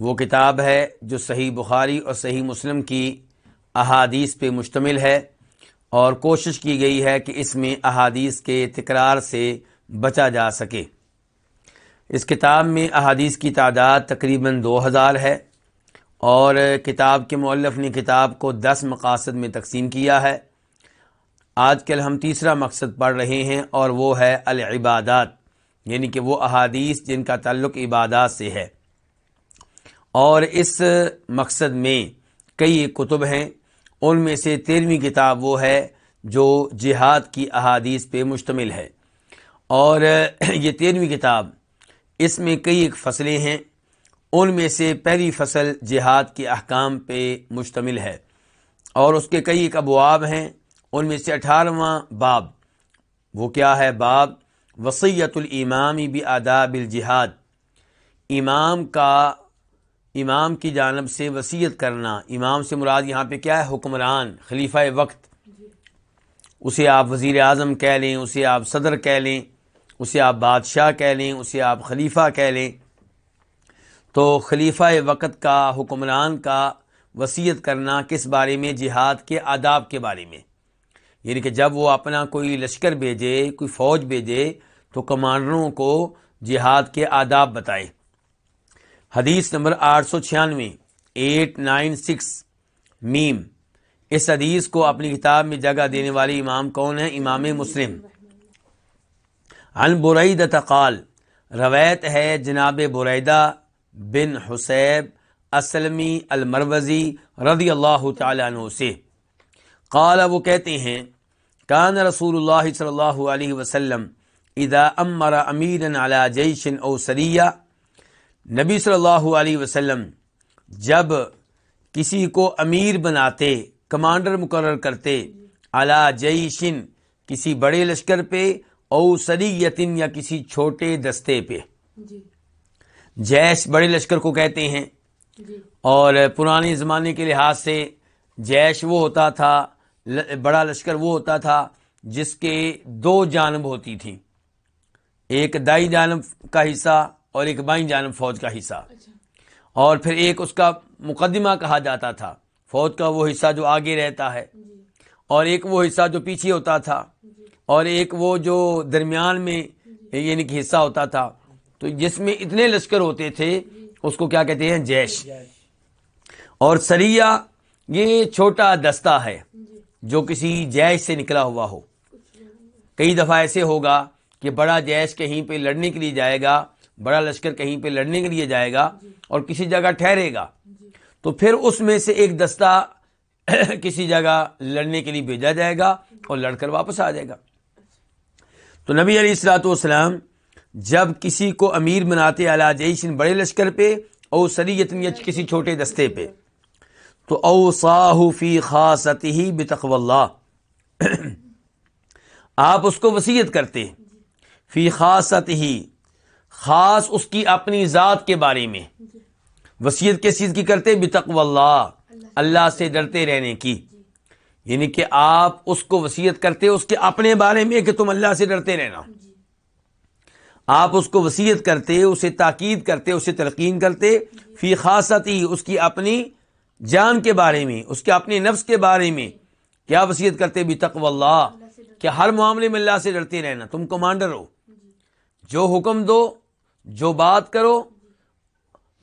وہ کتاب ہے جو صحیح بخاری اور صحیح مسلم کی احادیث پہ مشتمل ہے اور کوشش کی گئی ہے کہ اس میں احادیث کے تکرار سے بچا جا سکے۔ اس کتاب میں احادیث کی تعداد تقریباً دو ہزار ہے اور کتاب کے مؤلف نے کتاب کو دس مقاصد میں تقسیم کیا ہے۔ آج کل ہم تیسرا مقصد پڑھ رہے ہیں اور وہ ہے العبادات یعنی کہ وہ احادیث جن کا تعلق عبادات سے ہے۔ اور اس مقصد میں کئی کتب ہیں۔ ان میں سے تیرہویں کتاب وہ ہے جو جہاد کی احادیث پہ مشتمل ہے۔ اور یہ تیرہویں کتاب، اس میں کئی ایک فصلیں ہیں۔ ان میں سے پہلی فصل جہاد کے احکام پہ مشتمل ہے۔ اور اس کے کئی ایک ابواب ہیں۔ ان میں سے اٹھارہواں باب، وہ کیا ہے؟ باب وسیعت الامامی بھی آداب الجہاد۔ امام کا امام کی جانب سے وصیت کرنا۔ امام سے مراد یہاں پہ کیا ہے؟ حکمران، خلیفہ وقت۔ اسے آپ وزیر اعظم کہہ لیں، اسے آپ صدر کہہ لیں، اسے آپ بادشاہ کہہ لیں، اسے آپ خلیفہ کہہ لیں۔ تو خلیفہ وقت کا، حکمران کا وصیت کرنا کس بارے میں؟ جہاد کے، آداب کے بارے میں۔ یعنی کہ جب وہ اپنا کوئی لشکر بھیجے، کوئی فوج بھیجے، تو کمانڈروں کو جہاد کے آداب بتائے۔ حدیث نمبر آٹھ سو چھیانوے، ایٹ نائن سکس، میم۔ اس حدیث کو اپنی کتاب میں جگہ دینے والے امام کون ہیں؟ امام مسلم۔ ان برعید تقال روایت ہے جناب بریدہ بن حسیب اسلمی المروزی رضی اللہ تعالیٰ عنہ سے۔ قال، وہ کہتے ہیں، کان رسول اللہ صلی اللہ علیہ وسلم ادا امر امیر علی جیشن او سریہ نبی صلی اللہ علیہ وسلم جب کسی کو امیر بناتے کمانڈر مقرر کرتے علی جیشن کسی بڑے لشکر پہ او سریتن یا کسی چھوٹے دستے پہ۔ جیش بڑے لشکر کو کہتے ہیں۔ اور پرانے زمانے کے لحاظ سے جیش وہ ہوتا تھا بڑا لشکر وہ ہوتا تھا جس کے دو جانب ہوتی تھیں۔ ایک دائی جانب کا حصہ اور ایک بائیں جانب فوج کا حصہ۔ اور پھر ایک اس کا مقدمہ کہا جاتا تھا۔ فوج کا وہ حصہ جو آگے رہتا ہے۔ اور ایک وہ حصہ جو پیچھے ہوتا تھا۔ اور ایک وہ جو درمیان میں یعنی کہ حصہ ہوتا تھا۔ تو جس میں اتنے لشکر ہوتے تھے، اس کو کیا کہتے ہیں؟ جیش۔ اور سریا یہ چھوٹا دستہ ہے جو کسی جیش سے نکلا ہوا ہو۔ کئی دفعہ ایسے ہوگا کہ بڑا جیش کہیں پہ لڑنے کے لیے جائے گا۔ بڑا لشکر کہیں پہ لڑنے کے لیے جائے گا اور کسی جگہ ٹھہرے گا، تو پھر اس میں سے ایک دستہ کسی جگہ لڑنے کے لیے بھیجا جائے گا اور لڑ کر واپس آ جائے گا۔ تو نبی علیہ السلاۃ والسلام جب کسی کو امیر بناتے اعلیٰ جیشن بڑے لشکر پہ او سریتن یا کسی چھوٹے دستے پہ، تو او ساہ فی خاص ہی بتقو اللہ۔ آپ اس کو وسیعت کرتے فی خاصت ہی خاص اس کی اپنی ذات کے بارے میں۔ وسیعت کس چیز کی کرتے؟ بتقو اللہ۔ اللہ سے ڈرتے رہنے کی۔ یعنی کہ آپ اس کو وسیعت کرتے اس کے اپنے بارے میں کہ تم اللہ سے ڈرتے رہنا۔ آپ اس کو وسیعت کرتے، اسے تاکید کرتے، اسے تلقین کرتے۔ فی خاصتی، اس کی اپنی جان کے بارے میں، اس کے اپنے نفس کے بارے میں۔ کیا وسیعت کرتے؟ بھی تقو اللہ۔ کہ ہر معاملے میں اللہ سے ڈرتے رہنا، تم کمانڈر ہو۔ جو حکم دو جو بات کرو،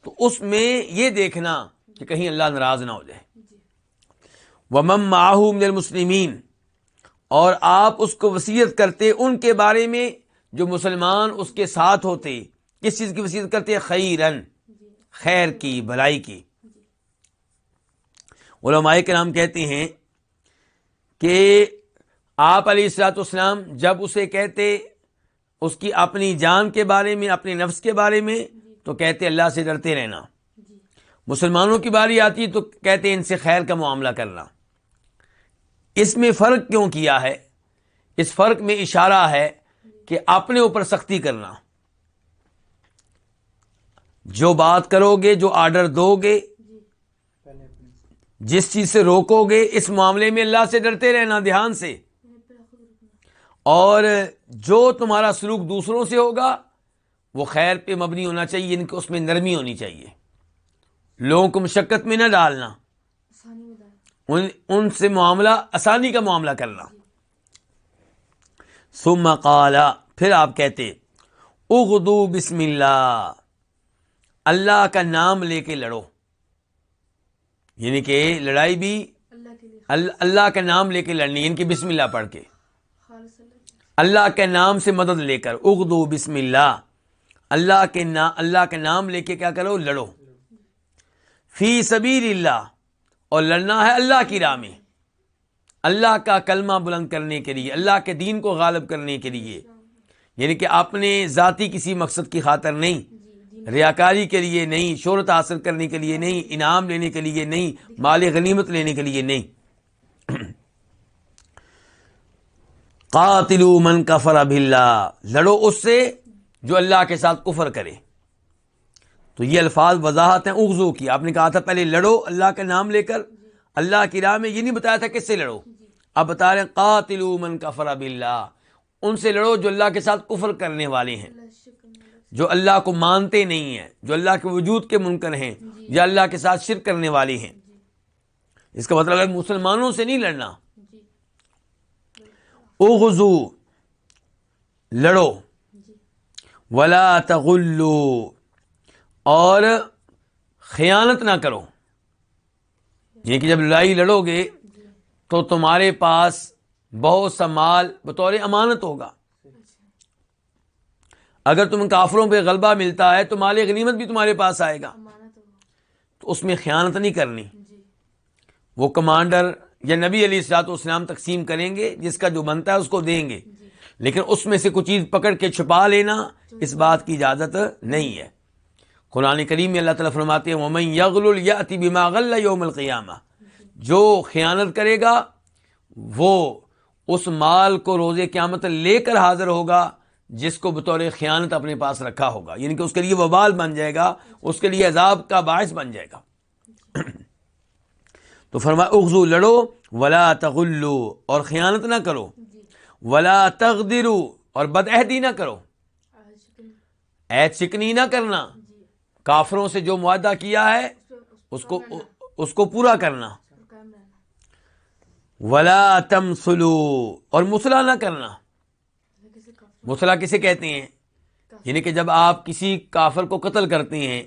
تو اس میں یہ دیکھنا کہ کہیں اللہ ناراض نہ ہو جائے۔ ومم من المسلمین اور آپ اس کو وسیعت کرتے، ان کے بارے میں جو مسلمان اس کے ساتھ ہوتے، کس چیز کی وسیعت کرتے؟ خیرن خیر کی، بھلائی کی۔ علماء کے نام کہتے ہیں کہ آپ علیہ السلاۃ اسلام جب اسے کہتے اس کی اپنی جان کے بارے میں اپنے نفس کے بارے میں تو کہتے اللہ سے ڈرتے رہنا۔ مسلمانوں کی باری آتی تو کہتے ان سے خیر کا معاملہ کرنا۔ اس میں فرق کیوں کیا ہے؟ اس فرق میں اشارہ ہے کہ اپنے اوپر سختی کرنا۔ جو بات کرو گے جو آرڈر دو گے جس چیز سے روکو گے اس معاملے میں اللہ سے ڈرتے رہنا دھیان سے۔ اور جو تمہارا سلوک دوسروں سے ہوگا وہ خیر پہ مبنی ہونا چاہیے ان کو اس میں نرمی ہونی چاہیے۔ لوگوں کو مشقت میں نہ ڈالنا۔ ان ان سے معاملہ آسانی کا معاملہ کرنا۔ سم قالا پھر آپ کہتے اغدو بسم اللہ اللہ کا نام لے کے لڑو۔ یعنی کہ لڑائی بھی اللہ کا نام لے کے لڑنی ان کی بسم اللہ پڑھ کے۔ اللہ کے نام سے مدد لے کر اغدو بسم اللہ۔ اللہ کے نام اللہ کے نام لے کے کیا کرو؟ لڑو۔ فی سبیر اللہ۔ اور لڑنا ہے اللہ کی راہ میں۔ اللہ کا کلمہ بلند کرنے کے لیے، اللہ کے دین کو غالب کرنے کے لیے۔ یعنی کہ اپنے ذاتی کسی مقصد کی خاطر نہیں۔ ریاکاری کے لیے نہیں، شہرت حاصل کرنے کے لیے نہیں، انعام لینے کے لیے نہیں، مال غنیمت لینے کے لیے نہیں۔ قاتل من کفر اب لڑو اس سے جو اللہ کے ساتھ کفر کرے۔ تو یہ الفاظ وضاحت ہیں اغزو کی۔ آپ نے کہا تھا پہلے لڑو اللہ کا نام لے کر۔ اللہ کی راہ میں یہ نہیں بتایا تھا کس سے لڑو۔ اب بتا رہے ہیں قاتل من کفر اب اللہ ان سے لڑو جو اللہ کے ساتھ کفر کرنے والے ہیں۔ جو اللہ کو مانتے نہیں ہیں، جو اللہ کے وجود کے منکر ہیں، یا اللہ کے ساتھ شرک کرنے والے ہیں۔ اس کا مطلب مسلمانوں سے نہیں لڑنا۔ اغزو لڑو۔ ولا تغلو اور خیانت نہ کرو۔ یہ کہ جب لڑائی لڑو گے تو تمہارے پاس بہت سا مال بطور امانت ہوگا۔ اگر تم کافروں پہ غلبہ ملتا ہے تو مال غنیمت بھی تمہارے پاس آئے گا۔ تو اس میں خیانت نہیں کرنی۔ وہ کمانڈر یا نبی علی السلاط اسلام تقسیم کریں گے جس کا جو بنتا ہے اس کو دیں گے۔ لیکن اس میں سے کچھ چیز پکڑ کے چھپا لینا اس بات کی اجازت نہیں ہے۔ قرآن کریم میں اللہ تعالیٰ فرماتے ہیں ومن یغل یاتی بما غل یوم القیامہ جو خیانت کرے گا وہ اس مال کو روز قیامت لے کر حاضر ہوگا جس کو بطور خیانت اپنے پاس رکھا ہوگا۔ یعنی کہ اس کے لیے وبال بن جائے گا اس کے لیے عذاب کا باعث بن جائے گا۔ تو فرمایا، اغزو، لڑو، ولا تغلو، اور خیانت نہ کرو۔ ولا تغدرو، اور بدعہدی نہ کرو۔ عہد شکنی نہ کرنا۔ کافروں سے جو معاہدہ کیا ہے، اس کو اس کو پورا کرنا۔ ولا تم سلو اور مسلح نہ کرنا۔ مسلح کسے کہتے ہیں؟ یعنی کہ جب آپ کسی کافر کو قتل کرتے ہیں،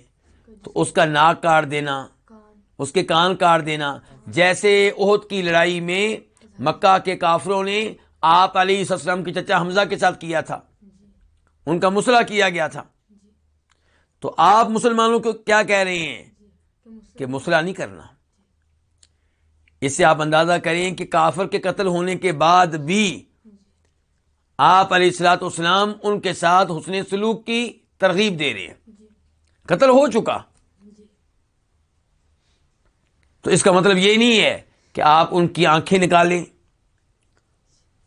تو اس کا ناک کاٹ دینا، اس کے کان کاٹ دینا۔ جیسے عہد کی لڑائی میں مکہ کے کافروں نے آپ علی وسلم کی چچا حمزہ کے ساتھ کیا تھا۔ ان کا مسئلہ کیا گیا تھا۔ تو آپ مسلمانوں کو کیا کہہ رہے ہیں؟ کہ مسئلہ نہیں کرنا۔ اس سے آپ اندازہ کریں کہ کافر کے قتل ہونے کے بعد بھی آپ علیہ السلاط اسلام ان کے ساتھ حسن سلوک کی ترغیب دے رہے ہیں۔ قتل ہو چکا۔ تو اس کا مطلب یہ نہیں ہے کہ آپ ان کی آنکھیں نکالیں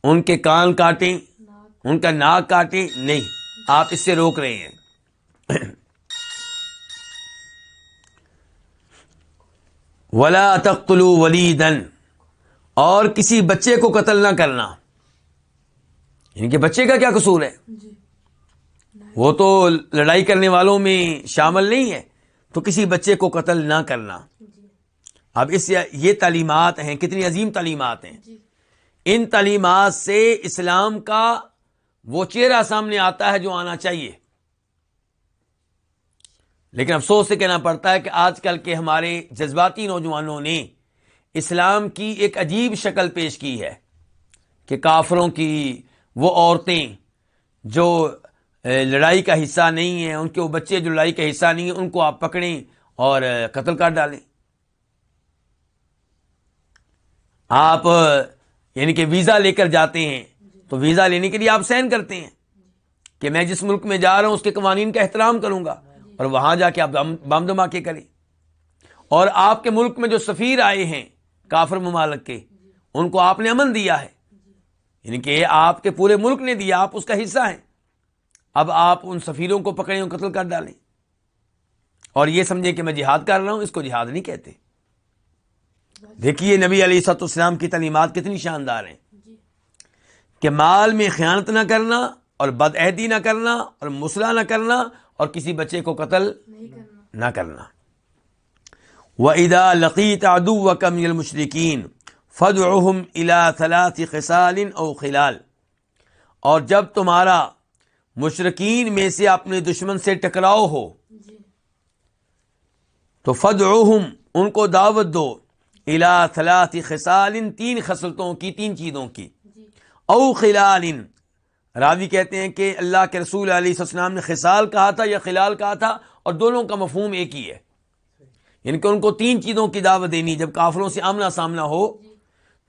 ان کے کان کاٹیں ان کا ناک کاٹیں نہیں آپ اس سے روک رہے ہیں۔ ولا تقتلوا ولیدن اور کسی بچے کو قتل نہ کرنا۔ ان کے بچے کا کیا قصور ہے؟ وہ تو لڑائی کرنے والوں میں شامل نہیں ہے تو کسی بچے کو قتل نہ کرنا۔ اب اس یہ تعلیمات ہیں کتنی عظیم تعلیمات ہیں۔ ان تعلیمات سے اسلام کا وہ چہرہ سامنے آتا ہے جو آنا چاہیے۔ لیکن افسوس سے کہنا پڑتا ہے کہ آج کل کے ہمارے جذباتی نوجوانوں نے اسلام کی ایک عجیب شکل پیش کی ہے کہ کافروں کی وہ عورتیں جو لڑائی کا حصہ نہیں ہیں ان کے وہ بچے جو لڑائی کا حصہ نہیں ہیں ان کو آپ پکڑیں اور قتل کر ڈالیں۔ آپ یعنی کہ ویزا لے کر جاتے ہیں، تو ویزا لینے کے لیے آپ سین کرتے ہیں کہ میں جس ملک میں جا رہا ہوں، اس کے قوانین کا احترام کروں گا، اور وہاں جا کے آپ بم دما کے کریں۔ اور آپ کے ملک میں جو سفیر آئے ہیں، کافر ممالک کے، ان کو آپ نے امن دیا ہے۔ یعنی کہ آپ کے پورے ملک نے دیا، آپ اس کا حصہ ہیں۔ اب آپ ان سفیروں کو پکڑیں اور قتل کر ڈالیں۔ اور یہ سمجھیں کہ میں جہاد کر رہا ہوں، اس کو جہاد نہیں کہتے۔ دیکھیے نبی علی سط اسلام کی تعلیمات کتنی شاندار ہیں۔ کہ مال میں خیانت نہ کرنا اور بد عہدی نہ کرنا اور مسئلہ نہ کرنا اور کسی بچے کو قتل نہ کرنا۔ و ادا لقیت ادو و کم المشرقین فد احم الا خسال او خلال۔ اور جب تمہارا مشرقین میں سے اپنے دشمن سے ٹکراؤ ہو تو فد ان کو دعوت دو۔ الا ثلاث خسال تین خصلتوں کی تین چیزوں کی۔ او خلال۔ راوی کہتے ہیں کہ اللہ کے رسول علیہ السلام نے خسال کہا تھا یا خلال کہا تھا اور دونوں کا مفہوم ایک ہی ہے۔ یعنی کہ ان کو تین چیزوں کی دعوت دینی جب کافروں سے آمنا سامنا ہو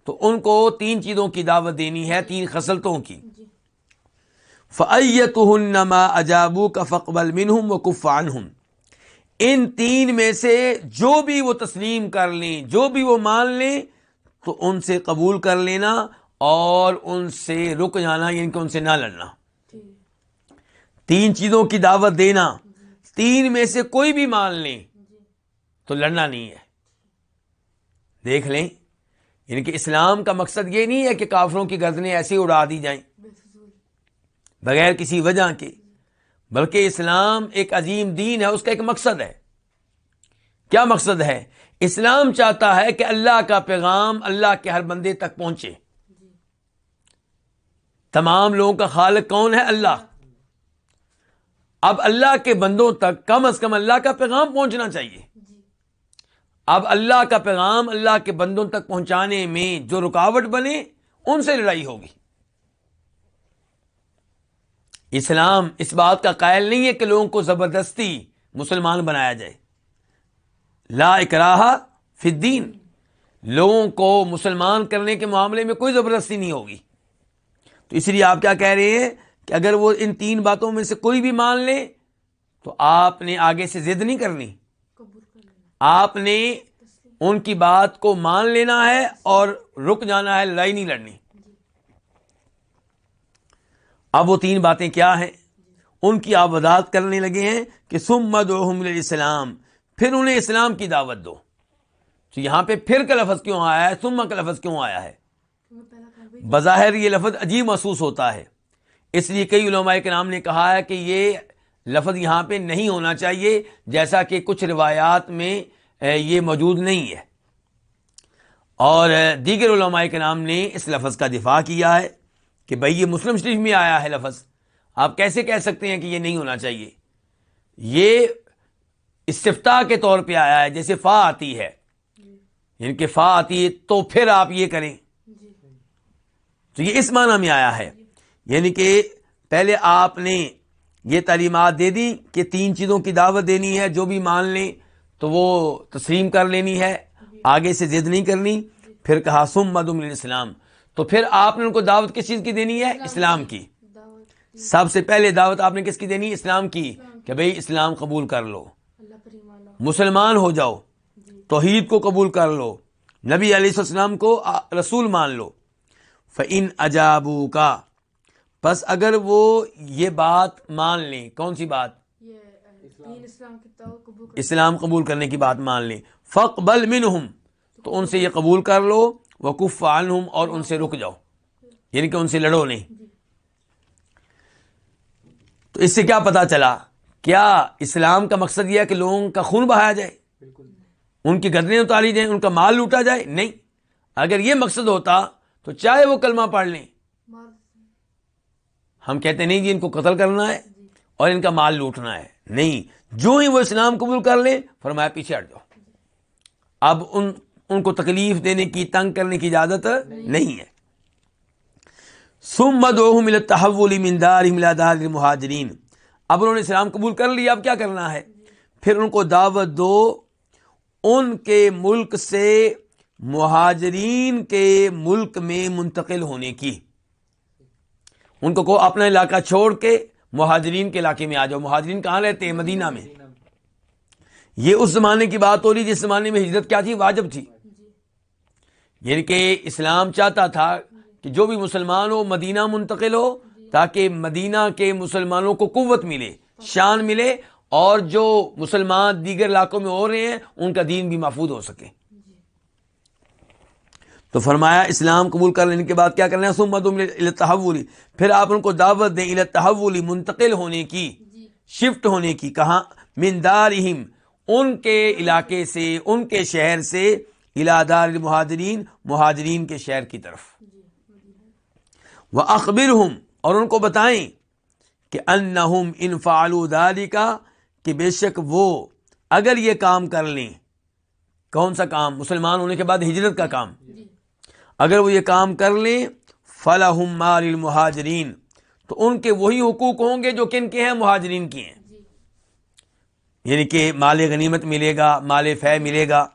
تو ان کو تین چیزوں کی دعوت دینی ہے تین خصلتوں کی۔ فعیت نما اجابو کا فقبل منہم و کفان ان تین میں سے جو بھی وہ تسلیم کر لیں جو بھی وہ مان لیں تو ان سے قبول کر لینا اور ان سے رک جانا یعنی کہ ان سے نہ لڑنا۔ تین چیزوں کی دعوت دینا۔ تین میں سے کوئی بھی مان لیں تو لڑنا نہیں ہے۔ دیکھ لیں یعنی کہ اسلام کا مقصد یہ نہیں ہے کہ کافروں کی گردنیں ایسے اڑا دی جائیں۔ بغیر کسی وجہ کے۔ بلکہ اسلام ایک عظیم دین ہے، اس کا ایک مقصد ہے۔ کیا مقصد ہے؟ اسلام چاہتا ہے کہ اللہ کا پیغام اللہ کے ہر بندے تک پہنچے۔ تمام لوگوں کا خالق کون ہے؟ اللہ۔ اب اللہ کے بندوں تک کم از کم اللہ کا پیغام پہنچنا چاہیے۔ اب اللہ کا پیغام اللہ کے بندوں تک پہنچانے میں جو رکاوٹ بنے، ان سے لڑائی ہوگی۔ اسلام اس بات کا قائل نہیں ہے کہ لوگوں کو زبردستی مسلمان بنایا جائے۔ لا اکراہ فدین لوگوں کو مسلمان کرنے کے معاملے میں کوئی زبردستی نہیں ہوگی۔ تو اس لیے آپ کیا کہہ رہے ہیں کہ اگر وہ ان تین باتوں میں سے کوئی بھی مان لے، تو آپ نے آگے سے ضد نہیں کرنی۔ آپ نے ان کی بات کو مان لینا ہے اور رک جانا ہے، لڑائی نہیں لڑنی۔ اب وہ تین باتیں کیا ہیں؟ ان کی آپ وضاحت کرنے لگے ہیں کہ سمد اسلام پھر انہیں اسلام کی دعوت دو۔ تو یہاں پہ پھر کا لفظ کیوں آیا ہے؟ سما کا لفظ کیوں آیا ہے؟ بظاہر یہ لفظ عجیب محسوس ہوتا ہے۔ اس لیے کئی علماء کے نام نے کہا ہے کہ یہ لفظ یہاں پہ نہیں ہونا چاہیے، جیسا کہ کچھ روایات میں یہ موجود نہیں ہے۔ اور، دیگر علماء کے نام نے اس لفظ کا دفاع کیا ہے۔ کہ بھائی یہ مسلم شریف میں آیا ہے لفظ، آپ کیسے کہہ سکتے ہیں کہ یہ نہیں ہونا چاہیے؟ یہ استفتا کے طور پہ آیا ہے، جیسے فا آتی ہے۔ یعنی کہ فا آتی ہے تو پھر آپ یہ کریں۔ تو یہ اس معنی میں آیا ہے۔ یعنی کہ پہلے آپ نے یہ تعلیمات دے دی کہ تین چیزوں کی دعوت دینی ہے، جو بھی مان لیں تو وہ تسلیم کر لینی ہے، آگے سے ضد نہیں کرنی۔ پھر کہا، سم مدم اسلام تو پھر آپ نے ان کو دعوت کس چیز کی دینی ہے؟ اسلام کی. سب سے پہلے دعوت آپ نے کس کی دینی؟ اسلام کی. کہ بھئی اسلام قبول کر لو. مسلمان ہو جاؤ. توحید کو قبول کر لو. نبی علیہ السلام کو رسول مان لو. فعن اجابو کا بس اگر وہ یہ بات مان لیں کون سی بات؟ اسلام قبول کرنے کی بات مان لیں. فق بل من تو ان سے یہ قبول کر لو. وقف عنہم اور ان سے رک جاؤ۔ یعنی کہ ان سے لڑو نہیں۔ تو اس سے کیا پتا چلا؟ کیا اسلام کا مقصد یہ ہے کہ لوگوں کا خون بہایا جائے؟ ان کی گردنیں اتاری جائیں ان کا مال لوٹا جائے؟ نہیں۔ اگر یہ مقصد ہوتا تو چاہے وہ کلمہ پڑھ لیں۔ ہم کہتے نہیں جی ان کو قتل کرنا ہے اور ان کا مال لوٹنا ہے۔ نہیں۔ جو ہی وہ اسلام قبول کر لیں فرمایا پیچھے ہٹ جاؤ۔ اب ان ان کو تکلیف دینے کی، تنگ کرنے کی اجازت نہیں ہے۔ سم مد مل تحول مندار ملادار مہاجرین اب انہوں نے اسلام قبول کر لیا، اب کیا کرنا ہے؟ پھر ان کو دعوت دو، ان کے ملک سے مہاجرین کے ملک میں منتقل ہونے کی۔ ان کو اپنا علاقہ چھوڑ کے مہاجرین کے علاقے میں آ جاؤ۔ مہاجرین کہاں رہتے ہیں؟ مدینہ میں۔ یہ اس زمانے کی بات ہو رہی، جس زمانے میں ہجرت کیا تھی؟ واجب تھی۔ یعنی کہ اسلام چاہتا تھا کہ جو بھی مسلمان ہو، مدینہ منتقل ہو، تاکہ مدینہ کے مسلمانوں کو قوت ملے، شان ملے اور جو مسلمان دیگر علاقوں میں ہو رہے ہیں، ان کا دین بھی محفوظ ہو سکے۔ تو فرمایا، اسلام قبول کر لینے کے بعد کیا کرنا ہے؟ سمت التحولی پھر آپ ان کو دعوت دیں التحولی منتقل ہونے کی، شفٹ ہونے کی، کہاں؟ مندار ان کے علاقے سے، ان کے شہر سے الادار مہاجرین مہاجرین کے شہر کی طرف۔ وہ اخبر ہوں اور ان کو بتائیں کہ ان انفعال داری کا کہ بے شک وہ اگر یہ کام کر لیں۔ کون سا کام؟ مسلمان ہونے کے بعد ہجرت کا کام۔ اگر وہ یہ کام کر لیں فلاح مال المہاجرین تو ان کے وہی حقوق ہوں گے جو کن کے ہیں؟ مہاجرین کی ہیں۔ یعنی کہ مال غنیمت ملے گا، مال فہ ملے گا۔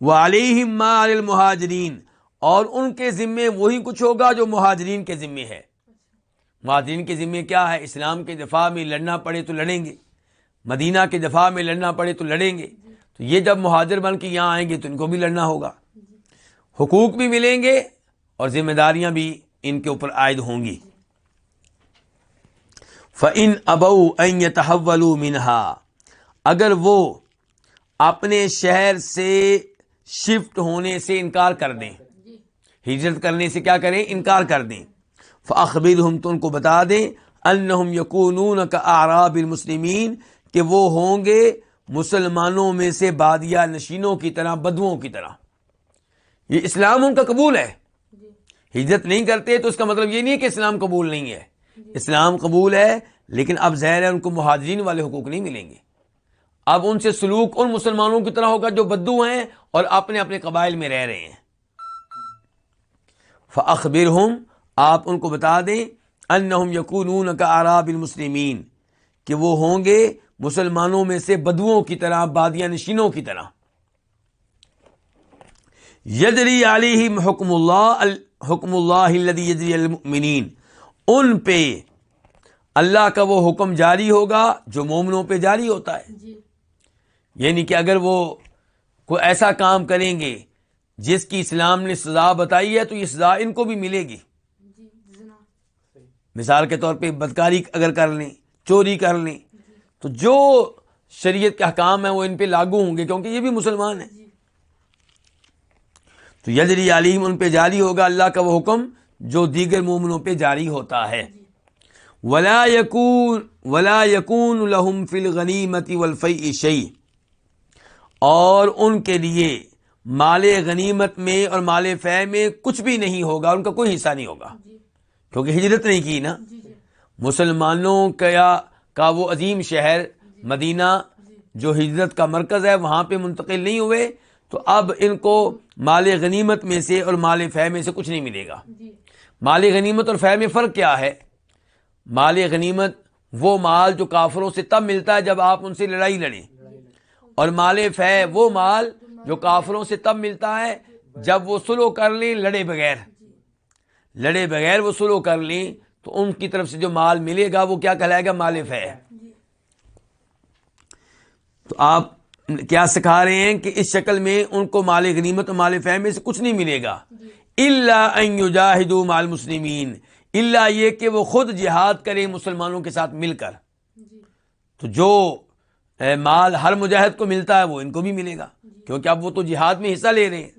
وہ علیہ مال المہاجرین اور ان کے ذمے وہی کچھ ہوگا جو مہاجرین کے ذمے ہے۔ مہاجرین کے ذمے کیا ہے؟ اسلام کے دفاع میں لڑنا پڑے تو لڑیں گے۔ مدینہ کے دفاع میں لڑنا پڑے تو لڑیں گے۔ تو یہ جب مہاجر بن کے یہاں آئیں گے تو ان کو بھی لڑنا ہوگا۔ حقوق بھی ملیں گے اور ذمہ داریاں بھی ان کے اوپر عائد ہوں گی۔ فن ابو تحول منہا اگر وہ اپنے شہر سے شفٹ ہونے سے انکار کر دیں۔ ہجرت کرنے سے کیا کریں؟ انکار کر دیں۔ فخبر ہم تو ان کو بتا دیں۔ انہم یقون کا آراب المسلمین کہ وہ ہوں گے مسلمانوں میں سے بادیا نشینوں کی طرح، بدوؤں کی طرح۔ یہ اسلام ان کا قبول ہے۔ ہجرت نہیں کرتے تو اس کا مطلب یہ نہیں ہے کہ اسلام قبول نہیں ہے۔ اسلام قبول ہے، لیکن اب زہر ہے ان کو مہاجرین والے حقوق نہیں ملیں گے۔ اب ان سے سلوک ان مسلمانوں کی طرح ہوگا جو بدو ہیں اور اپنے اپنے قبائل میں رہ رہے ہیں۔ فخبر ہوں آپ ان کو بتا دیں ان یقون کا آراب المسلمین کہ وہ ہوں گے مسلمانوں میں سے بدوؤں کی طرح بادیا نشینوں کی طرح۔ یدری علی حکم اللہ حکم اللہ یدری المؤمنین ان پہ اللہ کا وہ حکم جاری ہوگا جو مومنوں پہ جاری ہوتا ہے۔ جی۔ یعنی کہ اگر وہ کوئی ایسا کام کریں گے جس کی اسلام نے سزا بتائی ہے تو یہ سزا ان کو بھی ملے گی۔ جی، مثال کے طور پہ بدکاری اگر کر لیں چوری کر لیں تو جو شریعت کے حکام ہیں وہ ان پہ لاگو ہوں گے کیونکہ یہ بھی مسلمان ہیں۔ تو یجری علیم ان پہ جاری ہوگا اللہ کا وہ حکم جو دیگر مومنوں پہ جاری ہوتا ہے۔ ولا یقون ولا یقون الحم فل غنیمتی ولفی شعی اور ان کے لیے مال غنیمت میں اور مال فہ میں کچھ بھی نہیں ہوگا ان کا کوئی حصہ نہیں ہوگا۔ کیونکہ ہجرت نہیں کی نا۔ مسلمانوں کا کا وہ عظیم شہر مدینہ جو ہجرت کا مرکز ہے وہاں پہ منتقل نہیں ہوئے تو اب ان کو مال غنیمت میں سے اور مال فہ میں سے کچھ نہیں ملے گا۔ جی۔ مال غنیمت اور فہ میں فرق کیا ہے؟ مال غنیمت وہ مال جو کافروں سے تب ملتا ہے جب آپ ان سے لڑائی لڑیں۔ اور مال فہ وہ مال جو کافروں سے تب ملتا ہے جب وہ سلو کر لیں لڑے بغیر۔ لڑے بغیر وہ سلو کر لیں تو ان کی طرف سے جو مال ملے گا وہ کیا کہلائے گا؟ مال فہ تو آپ کیا سکھا رہے ہیں کہ اس شکل میں ان کو مال غنیمت و مال فہم سے کچھ نہیں ملے گا۔ اللہ جاہد مال مسلمین اللہ یہ کہ وہ خود جہاد کرے مسلمانوں کے ساتھ مل کر۔ تو جو مال ہر مجاہد کو ملتا ہے وہ ان کو بھی ملے گا۔ کیونکہ اب وہ تو جہاد میں حصہ لے رہے ہیں۔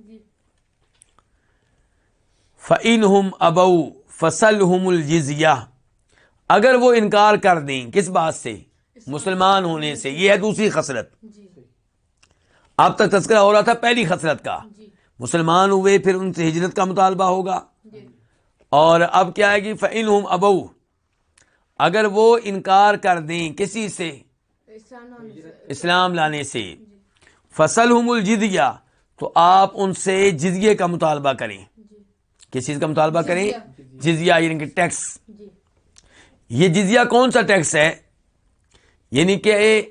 فعین ہم ابو فصل ہم الجزیہ اگر وہ انکار کر دیں کس بات سے؟ مسلمان ہونے سے۔ یہ ہے دوسری خسرت جی۔ اب تک تذکرہ ہو رہا تھا پہلی خسرت کا۔ جی۔ مسلمان ہوئے پھر ان سے ہجرت کا مطالبہ ہوگا۔ جی۔ اور اب کیا ہے کہ فعین ہم ابو اگر وہ انکار کر دیں کسی سے اسلام لانے سے۔ فصل ہم تو آپ ان سے جزیے کا مطالبہ کریں۔ کس چیز کا مطالبہ کریں؟ جزیہ۔ یعنی کہ ٹیکس یہ جزیہ کون سا ٹیکس ہے؟ یعنی کہ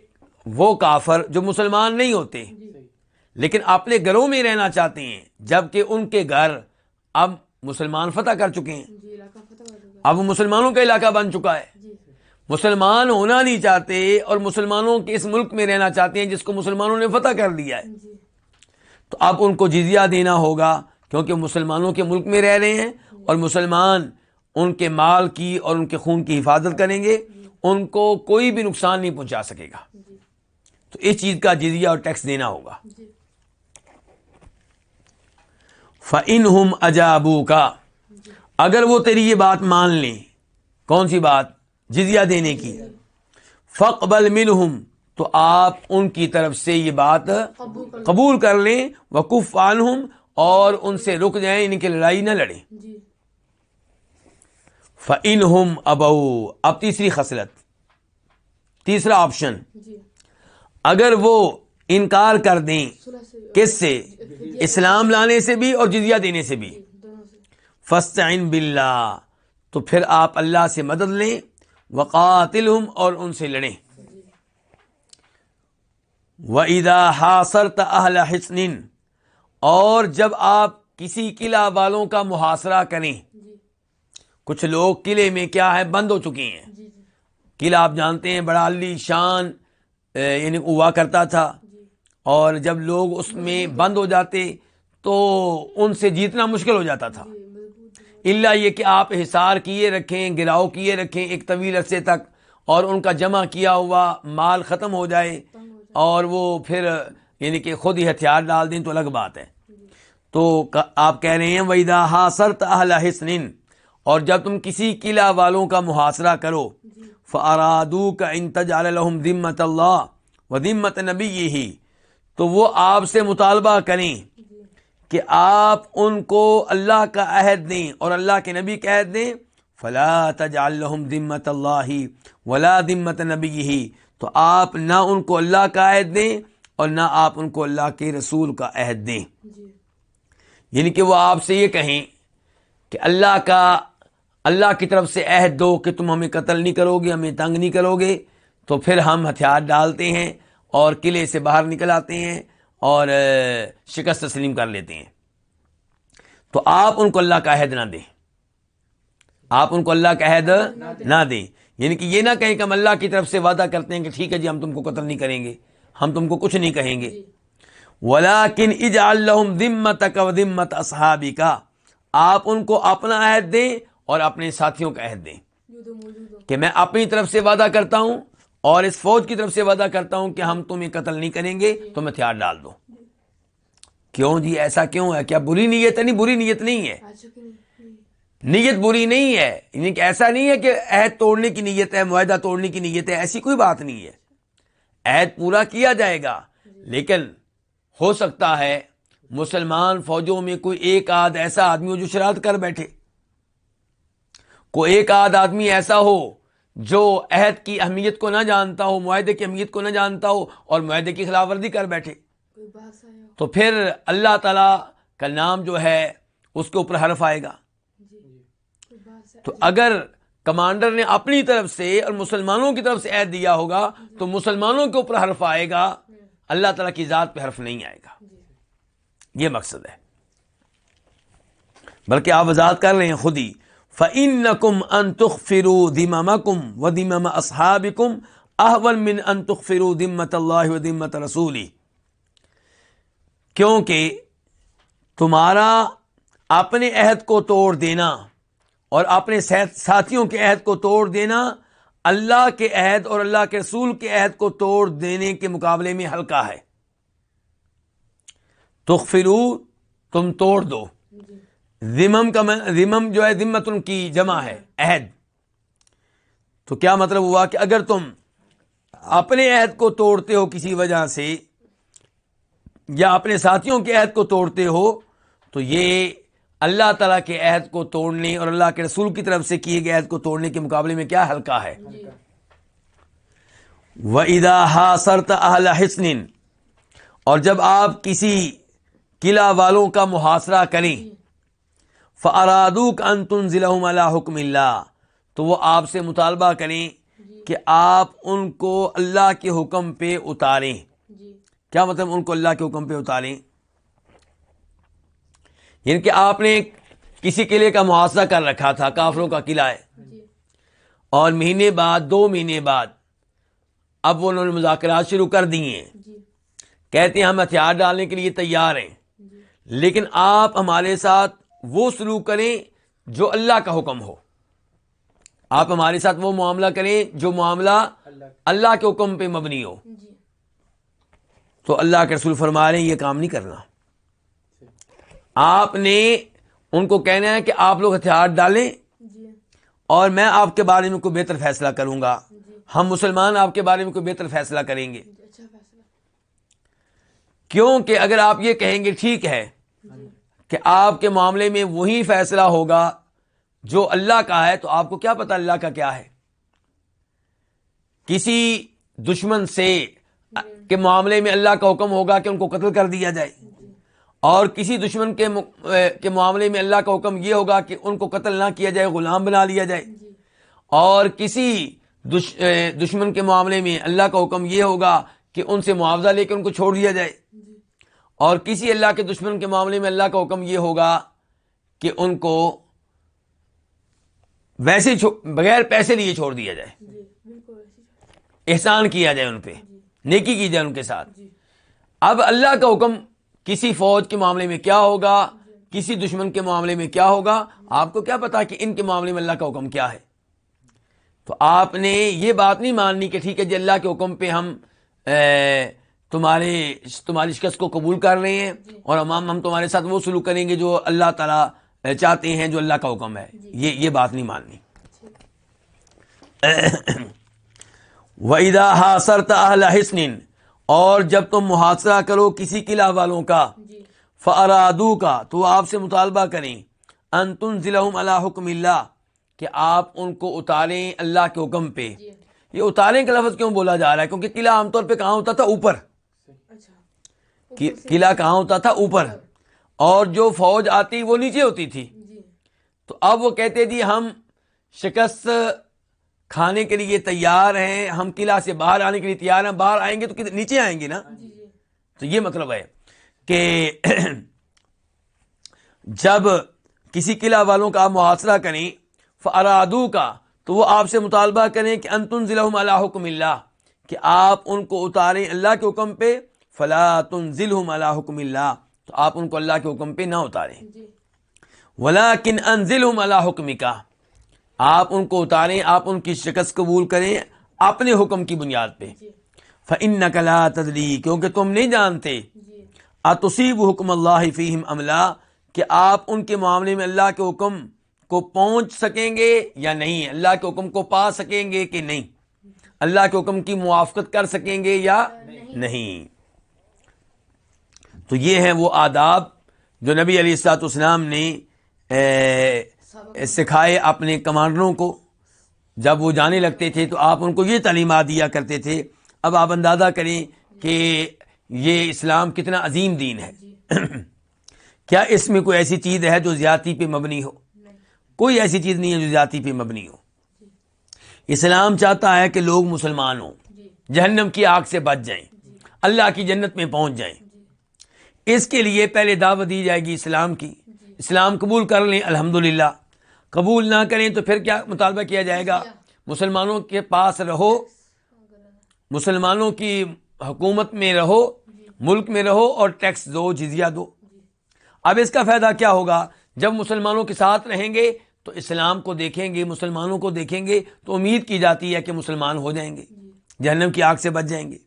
وہ کافر جو مسلمان نہیں ہوتے۔ لیکن اپنے گھروں میں رہنا چاہتے ہیں۔ جبکہ ان کے گھر اب مسلمان فتح کر چکے ہیں۔ جی اب وہ مسلمانوں کا علاقہ بن چکا ہے۔ جی۔ مسلمان ہونا نہیں چاہتے اور مسلمانوں کے اس ملک میں رہنا چاہتے ہیں جس کو مسلمانوں نے فتح کر دیا ہے۔ جی۔ تو اب ان کو جزیہ دینا ہوگا کیونکہ مسلمانوں کے ملک میں رہ رہے ہیں اور مسلمان ان کے مال کی اور ان کے خون کی حفاظت کریں گے۔ ان کو کوئی بھی نقصان نہیں پہنچا سکے گا۔ جی۔ تو اس چیز کا جزیہ اور ٹیکس دینا ہوگا۔ جی۔ فن ہم اجابو کا اگر وہ تیری یہ بات مان لیں کون سی بات؟ جزیہ دینے کی۔ فقبل منہم تو آپ ان کی طرف سے یہ بات قبول کر لیں۔ وقف عنہم اور ان سے رک جائیں ان کی لڑائی نہ لڑیں۔ جی۔ فن ہم ابو اب تیسری خصلت۔ تیسرا آپشن۔ جی۔ اگر وہ انکار کر دیں کس سے؟ اسلام لانے سے بھی اور جزیہ دینے سے بھی۔ سے۔ فستعن باللہ۔ تو پھر آپ اللہ سے مدد لیں۔ وقاتلہم اور ان سے لڑیں۔ وَإِذَا حَاصَرْتَ أَهْلَ حِسْنٍ اور جب آپ کسی قلعہ والوں کا محاصرہ کریں۔ جی۔ کچھ لوگ قلعے میں کیا ہے بند ہو چکے ہیں۔ جی جی۔ قلعہ آپ جانتے ہیں بڑا علی شان یعنی ہوا کرتا تھا۔ اور جب لوگ اس میں بند ہو جاتے تو ان سے جیتنا مشکل ہو جاتا تھا۔ اللہ یہ کہ آپ حصار کیے رکھیں، گراؤ کیے رکھیں ایک طویل عرصے تک اور ان کا جمع کیا ہوا، مال ختم ہو جائے اور وہ پھر یعنی کہ خود ہی ہتھیار ڈال دیں تو الگ بات ہے۔ تو آپ کہہ رہے ہیں ویدا حاصرت اہل حسن اور جب تم کسی قلعہ والوں کا محاصرہ کرو جی فارادو کا انتظار الحم دمت اللہ و دمت نبی ہی تو وہ آپ سے مطالبہ کریں۔ کہ آپ ان کو اللہ کا عہد دیں اور اللہ کے نبی کا عہد دیں فلا تجعل لهم ذمت اللہ ولا ذمت نبی تو آپ نہ ان کو اللہ کا عہد دیں اور نہ آپ ان کو اللہ کے رسول کا عہد دیں۔ جی۔ یعنی کہ وہ آپ سے یہ کہیں کہ اللہ کا اللہ کی طرف سے عہد دو کہ تم ہمیں قتل نہیں کرو گے ہمیں تنگ نہیں کرو گے تو پھر ہم ہتھیار ڈالتے ہیں اور قلعے سے باہر نکل آتے ہیں۔ اور شکست تسلیم کر لیتے ہیں۔ تو آپ ان کو اللہ کا عہد نہ دیں۔ آپ ان کو اللہ کا عہد نہ دیں۔ یعنی کہ یہ نہ کہیں کہ ہم اللہ کی طرف سے وعدہ کرتے ہیں کہ ٹھیک ہے جی ہم تم کو قتل نہیں کریں گے۔ ہم تم کو کچھ نہیں کہیں گے۔ جی ولاکن اجعل لهم ذمتك وذمت آپ ان کو اپنا عہد دیں اور اپنے ساتھیوں کا عہد دیں۔ کہ میں اپنی طرف سے وعدہ کرتا ہوں اور اس فوج کی طرف سے وعدہ کرتا ہوں کہ ہم تمہیں قتل نہیں کریں گے تم ہتھیار ڈال دو کیوں جی؟ ایسا کیوں ہے؟ کیا بری نیت ہے؟ نہیں بری نیت نہیں ہے۔ نیت بری نہیں ہے۔ یعنی کہ ایسا نہیں ہے کہ عہد توڑنے کی نیت ہے معاہدہ توڑنے کی نیت ہے ایسی کوئی بات نہیں ہے۔ عہد پورا کیا جائے گا لیکن ہو سکتا ہے مسلمان فوجوں میں کوئی ایک آدھ ایسا آدمی ہو جو شرارت کر بیٹھے۔ کوئی ایک آدھ آدمی ایسا ہو جو عہد کی اہمیت کو نہ جانتا ہو معاہدے کی اہمیت کو نہ جانتا ہو اور معاہدے کی خلاف ورزی کر بیٹھے۔ تو پھر اللہ تعالیٰ کا نام جو ہے اس کے اوپر حرف آئے گا۔ جی تو اگر کمانڈر نے اپنی طرف سے اور مسلمانوں کی طرف سے عہد دیا ہوگا تو مسلمانوں کے اوپر حرف آئے گا۔ اللہ تعالیٰ کی ذات پہ حرف نہیں آئے گا۔ جی۔ یہ مقصد ہے۔ بلکہ آپ وضاحت کر رہے ہیں خود ہی۔ فَإِنَّكُمْ أَن تُخْفِرُوا ذِمَمَكُمْ وَذِمَمَ أَصْحَابِكُمْ أَهْوَن مِّنْ أَن تُخْفِرُوا ذِمَّةَ اللَّهِ وَذِمَّةَ رَسُولِهِ۔ کیونکہ تمہارا اپنے عہد کو توڑ دینا اور اپنے ساتھیوں کے عہد کو توڑ دینا اللہ کے عہد اور اللہ کے رسول کے عہد کو توڑ دینے کے مقابلے میں ہلکا ہے۔ تخفرو تم توڑ دو۔ جی۔ ذمم کا ذمم جو ہے ذمت ان کی جمع ہے، عہد۔ تو کیا مطلب ہوا کہ اگر تم اپنے عہد کو توڑتے ہو کسی وجہ سے یا اپنے ساتھیوں کے عہد کو توڑتے ہو، تو یہ اللہ تعالیٰ کے عہد کو توڑنے اور اللہ کے رسول کی طرف سے کیے گئے عہد کو توڑنے کے مقابلے میں کیا ہلکا ہے؟ جی و ادا اہل حسن اور جب آپ کسی قلعہ والوں کا محاصرہ کریں فارادوک ان تنزلہم علی حکم اللہ تو وہ آپ سے مطالبہ کریں کہ آپ ان کو اللہ کے حکم پہ اتاریں۔ جی۔ کیا مطلب ان کو اللہ کے حکم پہ اتاریں؟ یعنی کہ آپ نے کسی قلعے کا محاصرہ کر رکھا تھا کافروں کا قلعہ ہے۔ جی۔ اور مہینے بعد دو مہینے بعد اب وہ انہوں نے مذاکرات شروع کر دیے ہیں۔ جی۔ کہتے ہیں ہم ہتھیار ڈالنے کے لیے تیار ہیں۔ جی۔ لیکن آپ ہمارے ساتھ وہ سلوک کریں جو اللہ کا حکم ہو۔ آپ ہمارے ساتھ وہ معاملہ کریں جو معاملہ اللہ کے حکم پہ مبنی ہو۔ جی۔ تو اللہ کے رسول فرما رہے ہیں یہ کام نہیں کرنا۔ آپ نے ان کو کہنا ہے کہ آپ لوگ ہتھیار ڈالیں۔ جی۔ اور میں آپ کے بارے میں کوئی بہتر فیصلہ کروں گا۔ جی۔ ہم مسلمان آپ کے بارے میں کوئی بہتر فیصلہ کریں گے۔ اچھا کیونکہ اگر آپ یہ کہیں گے ٹھیک ہے۔ کہ آپ کے معاملے میں وہی فیصلہ ہوگا جو اللہ کا ہے، تو آپ کو کیا پتا اللہ کا کیا ہے؟ کسی دشمن سے کے معاملے میں اللہ کا حکم ہوگا کہ ان کو قتل کر دیا جائے۔ اور کسی دشمن کے م- کے معاملے میں اللہ کا حکم یہ ہوگا کہ ان کو قتل نہ کیا جائے، غلام بنا لیا جائے۔ اور کسی دش دشمن کے معاملے میں اللہ کا حکم یہ ہوگا کہ ان سے معاوضہ لے کے ان کو چھوڑ دیا جائے۔ جی اور کسی اللہ کے دشمن کے معاملے میں اللہ کا حکم یہ ہوگا کہ ان کو ویسے بغیر پیسے لیے چھوڑ دیا جائے۔ جی احسان کیا جائے ان پہ نیکی کی جائے ان کے ساتھ۔ جی۔ اب اللہ کا حکم کسی فوج کے معاملے میں کیا ہوگا؟ کسی دشمن کے معاملے میں کیا ہوگا؟ آپ کو کیا پتا کہ ان کے معاملے میں اللہ کا حکم کیا ہے؟ تو آپ نے یہ بات نہیں ماننی کہ ٹھیک ہے جی اللہ کے حکم پہ ہم تمہارے تمہاری شکست کو قبول کر رہے ہیں اور ہم ہم تمہارے ساتھ وہ سلوک کریں گے جو اللہ تعالیٰ چاہتے ہیں جو اللہ کا حکم ہے۔ یہ یہ بات نہیں ماننی۔ وَإِذَا حَاصَرْتَ أَهْلَ حِسْنٍ اور جب تم محاصرہ کرو کسی قلعہ والوں کا جی۔ فارادو کا تو آپ سے مطالبہ کریں۔ ان تنزلہم علی حکم اللہ کہ آپ ان کو اتاریں اللہ کے حکم پہ۔ جی۔ یہ اتاریں کا لفظ کیوں بولا جا رہا ہے؟ کیونکہ قلعہ عام طور پہ کہاں ہوتا تھا؟ اوپر۔ قلعہ کہاں ہوتا تھا؟ اوپر۔ اور جو فوج آتی وہ نیچے ہوتی تھی۔ جی۔ تو اب وہ کہتے جی ہم شکست کھانے کے لیے تیار ہیں۔ ہم قلعہ سے باہر آنے کے لیے تیار ہیں۔ باہر آئیں گے تو نیچے آئیں گے نا؟ جی جی۔ تو یہ مطلب ہے کہ جب کسی قلعہ والوں کا آپ محاصرہ کریں فرادو کا تو وہ آپ سے مطالبہ کریں کہ انتن ضلع علی حکم اللہ کہ آپ ان کو اتاریں اللہ کے حکم پہ فلا تنزلہم علی حکم اللہ تو آپ ان کو اللہ کے حکم پہ نہ اتاریں۔ جی۔ ولاکن انزلہم علی حکم کا آپ ان کو اتاریں آپ ان کی شکست قبول کریں اپنے حکم کی بنیاد پہ۔ جی۔ فَإِنَّكَ لَا تَدْرِي کیونکہ تم نہیں جانتے۔ جی۔ اتصیب حکم اللہ فیہم عملہ کہ آپ ان کے معاملے میں اللہ کے حکم کو پہنچ سکیں گے یا نہیں؟ اللہ کے حکم کو پا سکیں گے کہ نہیں؟ اللہ کے حکم کی موافقت کر سکیں گے یا نہیں۔ تو یہ ہیں وہ آداب جو نبی علیہ السلاط اسلام نے سکھائے اپنے کمانڈروں کو۔ جب وہ جانے لگتے تھے تو آپ ان کو یہ تعلیمات دیا کرتے تھے۔ اب آپ اندازہ کریں کہ یہ اسلام کتنا عظیم دین ہے۔ کیا اس میں کوئی ایسی چیز ہے جو زیادتی پہ مبنی ہو؟ کوئی ایسی چیز نہیں ہے جو زیادتی پہ مبنی ہو۔ اسلام چاہتا ہے کہ لوگ مسلمان ہوں۔ جی۔ جہنم کی آگ سے بچ جائیں۔ اللہ کی جنت میں پہنچ جائیں۔ اس کے لیے پہلے دعوت دی جائے گی اسلام کی۔ اسلام قبول کر لیں الحمدللہ۔ قبول نہ کریں تو پھر کیا مطالبہ کیا جائے گا؟ مسلمانوں کے پاس رہو۔ مسلمانوں کی حکومت میں رہو ملک میں رہو اور ٹیکس دو جزیہ دو۔ اب اس کا فائدہ کیا ہوگا؟ جب مسلمانوں کے ساتھ رہیں گے تو اسلام کو دیکھیں گے مسلمانوں کو دیکھیں گے تو امید کی جاتی ہے کہ مسلمان ہو جائیں گے۔ جہنم کی آگ سے بچ جائیں گے۔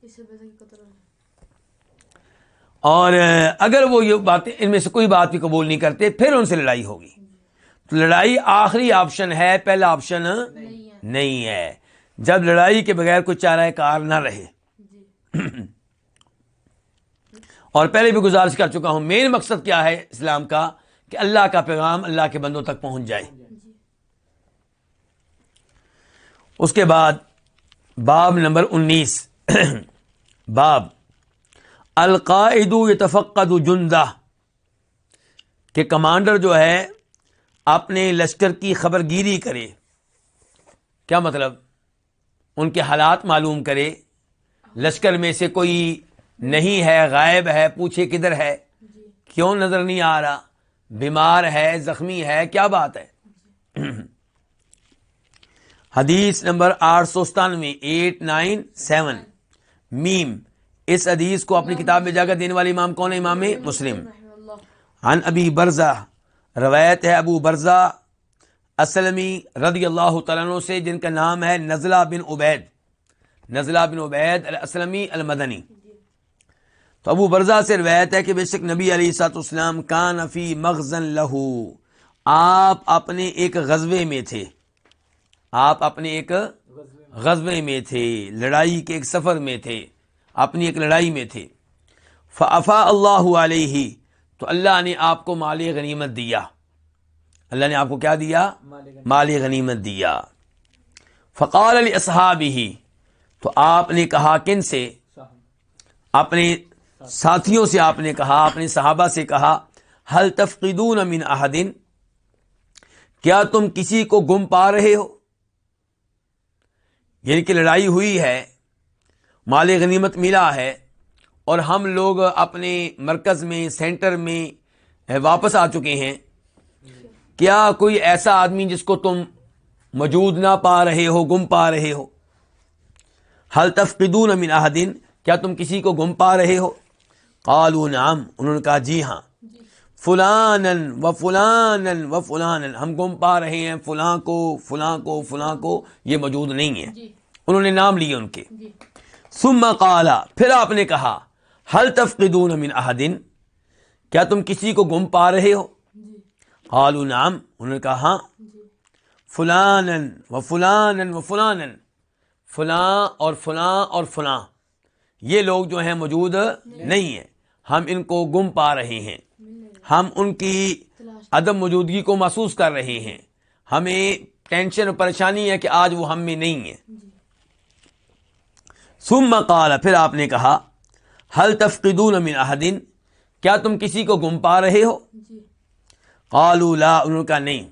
اور اگر وہ یہ باتیں ان میں سے کوئی بات بھی قبول نہیں کرتے پھر ان سے لڑائی ہوگی۔ تو لڑائی آخری آپشن ہے پہلا آپشن نہیں ہے۔ جب لڑائی کے بغیر کوئی چارہ کار نہ رہے۔ اور پہلے بھی گزارش کر چکا ہوں مین مقصد کیا ہے اسلام کا؟ کہ اللہ کا پیغام اللہ کے بندوں تک پہنچ جائے جی اس کے بعد باب نمبر انیس۔ باب القاعد یتفقد جندہ، کہ کمانڈر جو ہے اپنے لشکر کی خبر گیری کرے۔ کیا مطلب؟ ان کے حالات معلوم کرے۔ لشکر میں سے کوئی نہیں ہے، غائب ہے، پوچھے کدھر ہے؟ کیوں نظر نہیں آ رہا؟ بیمار ہے، زخمی ہے، کیا بات ہے؟ حدیث نمبر آٹھ سو ستانوے، ایٹ نائن سیون۔ میم، اس حدیث کو اپنی کتاب میں جگہ دینے والے امام کون ہے؟ امام مسلم۔ عن ابی برزہ، روایت ہے ابو برزہ اسلمی رضی اللہ تعالیٰ سے، جن کا نام ہے نزلہ بن عبید۔ نزلہ بن عبید الاسلمی المدنی۔ تو ابو برزہ سے روایت ہے کہ بے شک نبی علیہ سات اسلام کان فی مغزن لہو۔ آپ اپنے ایک غزوے میں تھے۔ آپ اپنے ایک غزوے میں تھے، لڑائی کے ایک سفر میں تھے، اپنی ایک لڑائی میں تھے۔ فافا اللہ علیہ تو اللہ نے آپ کو مال غنیمت دیا۔ اللہ نے آپ کو کیا دیا؟ مال غنیمت دیا۔ فقال علی اصحاب ہی تو آپ نے کہا کن سے؟ اپنے ساتھیوں سے آپ نے کہا، اپنے صحابہ سے کہا حل تفقدون من احدن کیا تم کسی کو گم پا رہے ہو؟ یعنی کہ لڑائی ہوئی ہے، مال غنیمت ملا ہے اور ہم لوگ اپنے مرکز میں، سینٹر میں واپس آ چکے ہیں۔ کیا کوئی ایسا آدمی جس کو تم موجود نہ پا رہے ہو، گم پا رہے ہو؟ حل تفقدون من احدن کیا تم کسی کو گم پا رہے ہو؟ قالوا نعم، انہوں نے کہا جی ہاں۔ فلانن و فلانن و فلانن ہم گم پا رہے ہیں فلاں کو فلاں کو فلاں کو یہ موجود نہیں ہے۔ جی۔ انہوں نے نام لیے ان کے۔ جی۔ ثم قالا پھر آپ نے کہا حل تفقدون من احدن کیا تم کسی کو گم پا رہے ہو؟ جی۔ قالوا نعم۔ انہوں نے کہا ہاں۔ فلانن و فلانن و فلانن فلاں اور فلاں اور فلاں۔ یہ لوگ جو ہیں موجود نہیں ہیں۔ ہم ان کو گم پا رہے ہیں۔ ہم ان کی عدم موجودگی کو محسوس کر رہے ہیں۔ ہمیں ٹینشن اور پریشانی ہے کہ آج وہ ہم میں نہیں ہے۔ جی ثم قال، پھر آپ نے کہا حل تفقدون من احدن کیا تم کسی کو گم پا رہے ہو؟ قالوا، لا، انہوں کا نہیں۔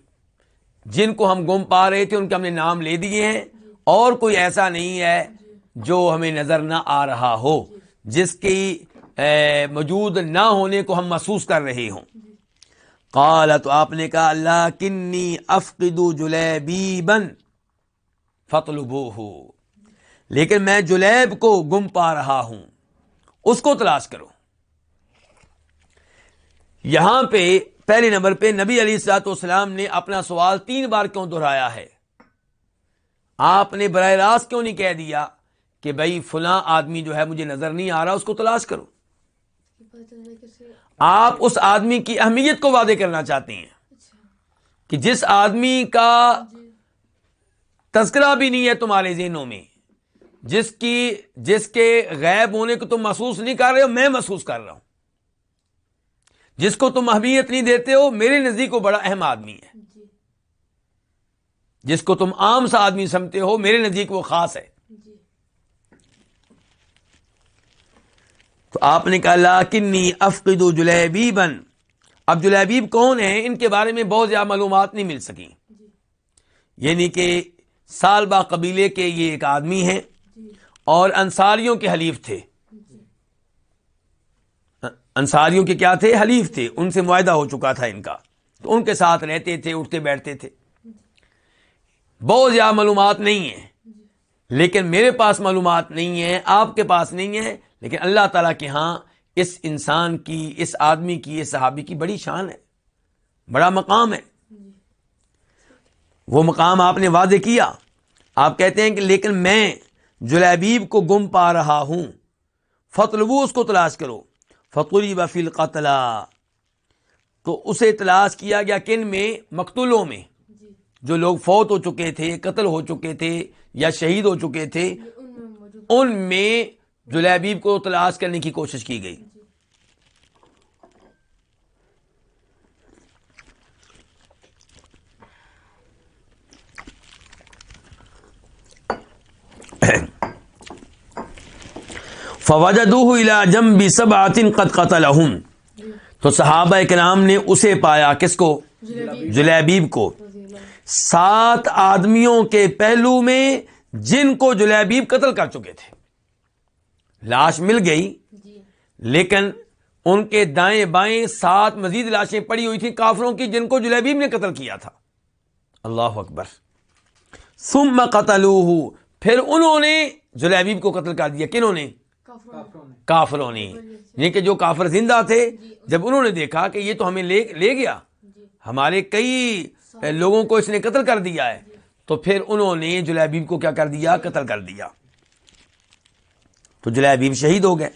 جن کو ہم گم پا رہے تھے، ان کے ہم نے نام لے دیے ہیں۔ اور کوئی ایسا نہیں ہے جو ہمیں نظر نہ آ رہا ہو، جس کی موجود نہ ہونے کو ہم محسوس کر رہے ہوں۔ قال، تو آپ نے کہا اللہ کنی افقد جلیبیبن فطلبوہ لیکن میں جلیب کو گم پا رہا ہوں۔ اس کو تلاش کرو۔ یہاں پہ پہلے نمبر پہ نبی علی سلاط والسلام نے اپنا سوال تین بار کیوں دہرایا ہے؟ آپ نے براہ راست کیوں نہیں کہہ دیا کہ بھائی فلاں آدمی جو ہے مجھے نظر نہیں آ رہا، اس کو تلاش کرو یہ پتہ چل رہا ہے کیسے آپ اس آدمی کی اہمیت کو واضح کرنا چاہتے ہیں۔ کہ جس آدمی کا تذکرہ بھی نہیں ہے تمہارے ذہنوں میں، جس کی، جس کے غیب ہونے کو تم محسوس نہیں کر رہے ہو، میں محسوس کر رہا ہوں۔ جس کو تم اہمیت نہیں دیتے ہو، میرے نزدیک وہ بڑا اہم آدمی ہے۔ جس کو تم عام سا آدمی سمجھتے ہو، میرے نزدیک وہ خاص ہے جی تو آپ نے کہا لاکنی افقد جلیبیبن اب جلیبیب کون ہیں؟ ان کے بارے میں بہت زیادہ معلومات نہیں مل سکی یعنی کہ سالبہ قبیلے کے یہ ایک آدمی ہیں اور انصاریوں کے حلیف تھے۔ انصاریوں کے کیا تھے؟ حلیف تھے۔ ان سے معاہدہ ہو چکا تھا ان کا۔ تو ان کے ساتھ رہتے تھے، اٹھتے بیٹھتے تھے۔ بہت زیادہ معلومات نہیں ہیں۔ لیکن میرے پاس معلومات نہیں ہیں، آپ کے پاس نہیں ہیں۔ لیکن اللہ تعالیٰ کے ہاں اس انسان کی اس آدمی کی اس صحابی کی بڑی شان ہے بڑا مقام ہے۔ جی وہ مقام آپ نے واضح کیا۔ آپ کہتے ہیں کہ لیکن میں جلیبیب کو گم پا رہا ہوں۔ فتلبو اس کو تلاش کرو۔ فقری وفیل قتلا تو اسے تلاش کیا گیا کن میں؟ مقتولوں میں۔ جی جو لوگ فوت ہو چکے تھے قتل ہو چکے تھے یا شہید ہو چکے تھے موجود۔ ان میں جلیبیب کو تلاش کرنے کی کوشش کی گئی۔ فوجدوہ الى جنب سبعت قد قتلہم تو صحابہ کرام نے اسے پایا کس کو؟ جلیبی جلیبیب کو۔ سات آدمیوں کے پہلو میں جن کو جلیبیب قتل کر چکے تھے۔ لاش مل گئی جی۔ لیکن ان کے دائیں بائیں سات مزید لاشیں پڑی ہوئی تھیں کافروں کی جن کو جلیبیب نے قتل کیا تھا۔ اللہ اکبر۔ ثم قتلوہ۔ پھر انہوں نے جلیبیب کو قتل کر دیا۔ کنہوں نے؟ کافروں نے۔ یعنی کہ جو کافر زندہ تھے جب انہوں نے دیکھا کہ یہ تو ہمیں لے لے گیا جی۔ ہمارے کئی لوگوں کو اس نے قتل کر دیا ہے۔ تو پھر انہوں نے جلیبیب کو کیا کر دیا؟ قتل کر دیا۔ تو جلیبیب شہید ہو گئے۔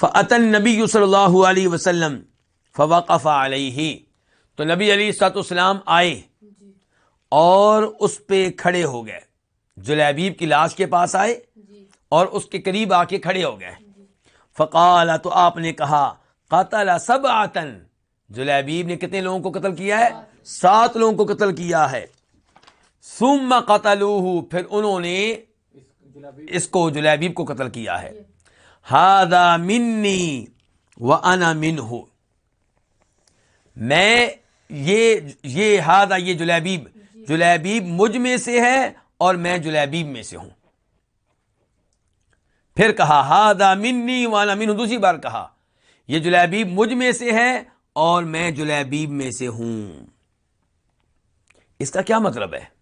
فعطن نبی صلی اللہ علیہ وسلم فوقف علیہ تو نبی علی سات اسلام آئے اور اس پہ کھڑے ہو گئے۔ جلیبیب کی لاش کے پاس آئے اور اس کے قریب آ کے کھڑے ہو گئے۔ فقال، تو آپ نے کہا، قتل سب آتن جلیبیب نے کتنے لوگوں کو قتل کیا ہے؟ سات لوگوں کو قتل کیا ہے۔ ثم قتلوہ پھر انہوں نے اس کو جلیبیب کو قتل کیا ہے۔ ہادا منی و انا منہ۔ میں یہ یہ ہادا یہ جلیبیب جلیبیب مجھ میں سے ہے اور میں جلیبیب میں سے ہوں۔ پھر کہا ہادا منی وانا منہ۔ دوسری بار کہا، یہ جلیبیب مجھ میں سے ہے اور میں جلیبیب میں سے ہوں۔ اس کا کیا مطلب ہے؟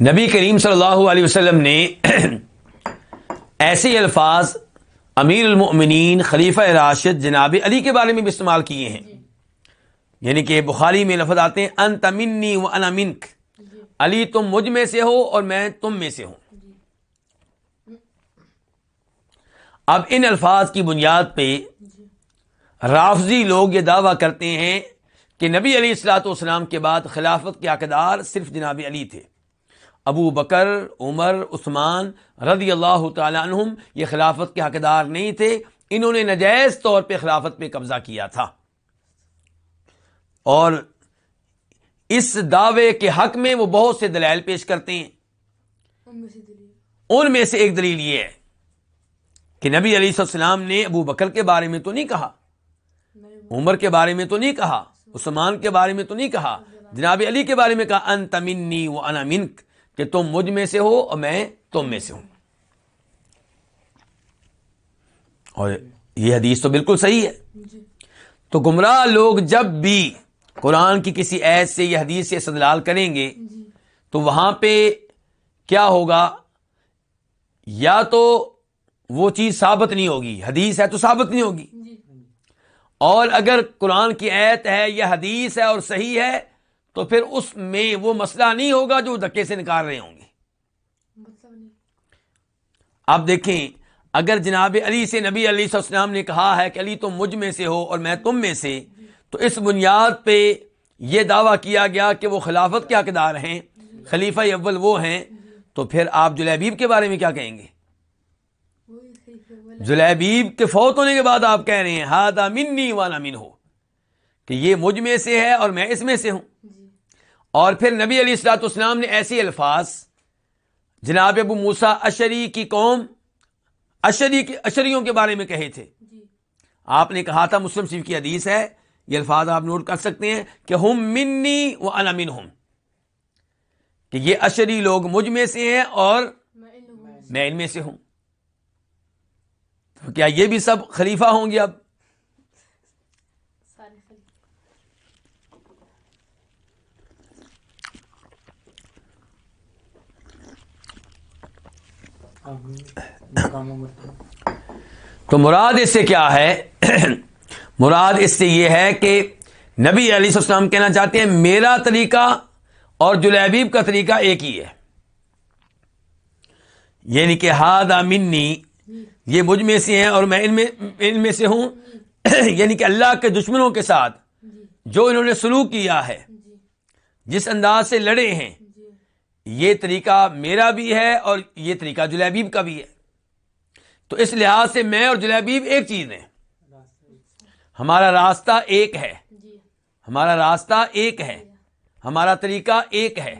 نبی کریم صلی اللہ علیہ وسلم نے ایسے الفاظ امیر المؤمنین خلیفہ راشد جناب علی کے بارے میں بھی استعمال کیے ہیں۔ یعنی کہ بخاری میں لفظ آتے ہیں انت منی و انا منک۔ علی تم مجھ میں سے ہو اور میں تم میں سے ہوں۔ اب ان الفاظ کی بنیاد پہ رافضی لوگ یہ دعویٰ کرتے ہیں کہ نبی علی السلاۃ والسلام کے بعد خلافت کے عقدار صرف جناب علی تھے۔ ابو بکر عمر عثمان رضی اللہ تعالی عنہم یہ خلافت کے حقدار نہیں تھے انہوں نے نجائز طور پہ خلافت پہ قبضہ کیا تھا۔ اور اس دعوے کے حق میں وہ بہت سے دلائل پیش کرتے ہیں۔ ان میں سے ایک دلیل یہ ہے کہ نبی علیہ السلام نے ابو بکر کے بارے میں تو نہیں کہا عمر کے بارے میں تو نہیں کہا۔ عثمان کے بارے میں تو نہیں کہا جناب علی کے بارے میں کہا انت منی و انا منک کہ تم مجھ میں سے ہو اور میں تم میں سے ہوں۔ اور یہ حدیث تو بالکل صحیح ہے۔ جی۔ تو گمراہ لوگ جب بھی قرآن کی کسی ایت سے یہ حدیث سے استدلال کریں گے جی۔ تو وہاں پہ کیا ہوگا؟ یا تو وہ چیز ثابت نہیں ہوگی حدیث ہے تو ثابت نہیں ہوگی۔ جی۔ اور اگر قرآن کی ایت ہے یا حدیث ہے اور صحیح ہے، تو پھر اس میں وہ مسئلہ نہیں ہوگا جو دھکے سے نکال رہے ہوں گے۔ آپ دیکھیں، اگر جناب علی سے نبی علی صلی اللہ علیہ وسلم نے کہا ہے کہ علی تم مجھ میں سے ہو اور میں تم میں سے، تو اس بنیاد پہ یہ دعویٰ کیا گیا کہ وہ خلافت کے حقدار ہیں، خلیفہ اول وہ ہیں، تو پھر آپ جلیبیب کے بارے میں کیا کہیں گے؟ والا جلیبیب کے فوت ہونے کے بعد آپ کہہ رہے ہیں ہادا منی وانا من ہو کہ یہ مجھ میں سے ہے اور میں اس میں سے ہوں۔ جی۔ اور پھر نبی علی السلاط اسلام نے ایسے الفاظ جناب ابو موسا اشری کی قوم اشری کی اشریوں کے بارے میں کہے تھے۔ جی۔ آپ نے کہا تھا مسلم شریف کی حدیث ہے یہ الفاظ آپ نوٹ کر سکتے ہیں کہ ہم منی و انا من ہوں کہ یہ اشری لوگ مجھ میں سے ہیں اور میں ان میں سے ہوں۔ تو کیا یہ بھی سب خلیفہ ہوں گے اب؟ تو مراد اس سے کیا ہے؟ مراد اس سے یہ ہے کہ نبی علیہ السلام کہنا چاہتے ہیں، میرا طریقہ اور جلیبیب کا طریقہ ایک ہی ہے۔ یعنی کہ ہاد منی یہ مجھ میں سے ہیں اور میں ان میں ان میں سے ہوں۔ یعنی کہ اللہ کے دشمنوں کے ساتھ جو انہوں نے سلوک کیا ہے، جس انداز سے لڑے ہیں، یہ طریقہ میرا بھی ہے اور یہ طریقہ جلیبیب کا بھی ہے۔ تو اس لحاظ سے میں اور جلیبیب ایک چیز ہیں۔ ہمارا راستہ ایک ہے۔ ہمارا راستہ ایک ہے۔ ہمارا طریقہ ایک ہے۔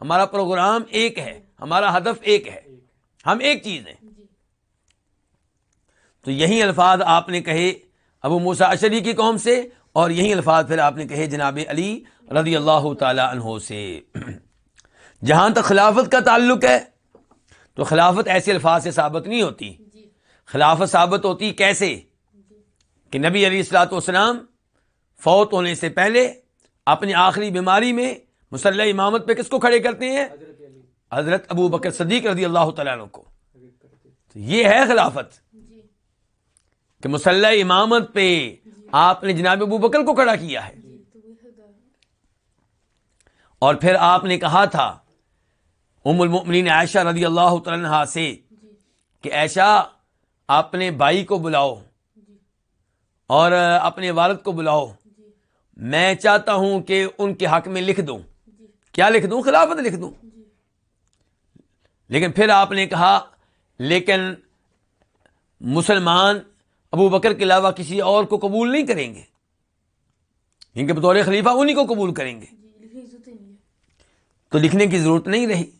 ہمارا پروگرام ایک ہے۔ ہمارا ہدف ایک ہے۔ ہم ایک چیز ہیں۔ تو یہی الفاظ آپ نے کہے ابو موسا اشری کی قوم سے اور یہی الفاظ پھر آپ نے کہے جناب علی رضی اللہ تعالی عنہ سے۔ جہاں تک خلافت کا تعلق ہے تو خلافت ایسے الفاظ سے ثابت نہیں ہوتی۔ جی۔ خلافت ثابت ہوتی کیسے؟ کہ نبی علی السلاۃ والسلام فوت ہونے سے پہلے اپنی آخری بیماری میں مسلح امامت پہ کس کو کھڑے کرتے ہیں؟ حضرت ابو بکر صدیق رضی اللہ تعالیٰ عنہ کو۔ تو یہ ہے خلافت۔ کہ مسلح امامت پہ آپ نے جناب ابو بکر کو کھڑا کیا ہے۔ اور پھر آپ نے کہا تھا، ام المؤمنین عائشہ رضی اللہ تعالیٰ عنہ سے کہ عائشہ، اپنے بھائی کو بلاؤ اور اپنے والد کو بلاؤ۔ میں چاہتا ہوں کہ ان کے حق میں لکھ دوں۔ کیا لکھ دوں؟ خلافت لکھ دوں۔ لیکن پھر آپ نے کہا، لیکن مسلمان ابو بکر کے علاوہ کسی اور کو قبول نہیں کریں گے۔ ان کے بطور خلیفہ انہی کو قبول کریں گے۔ جی تو لکھنے کی ضرورت نہیں رہی۔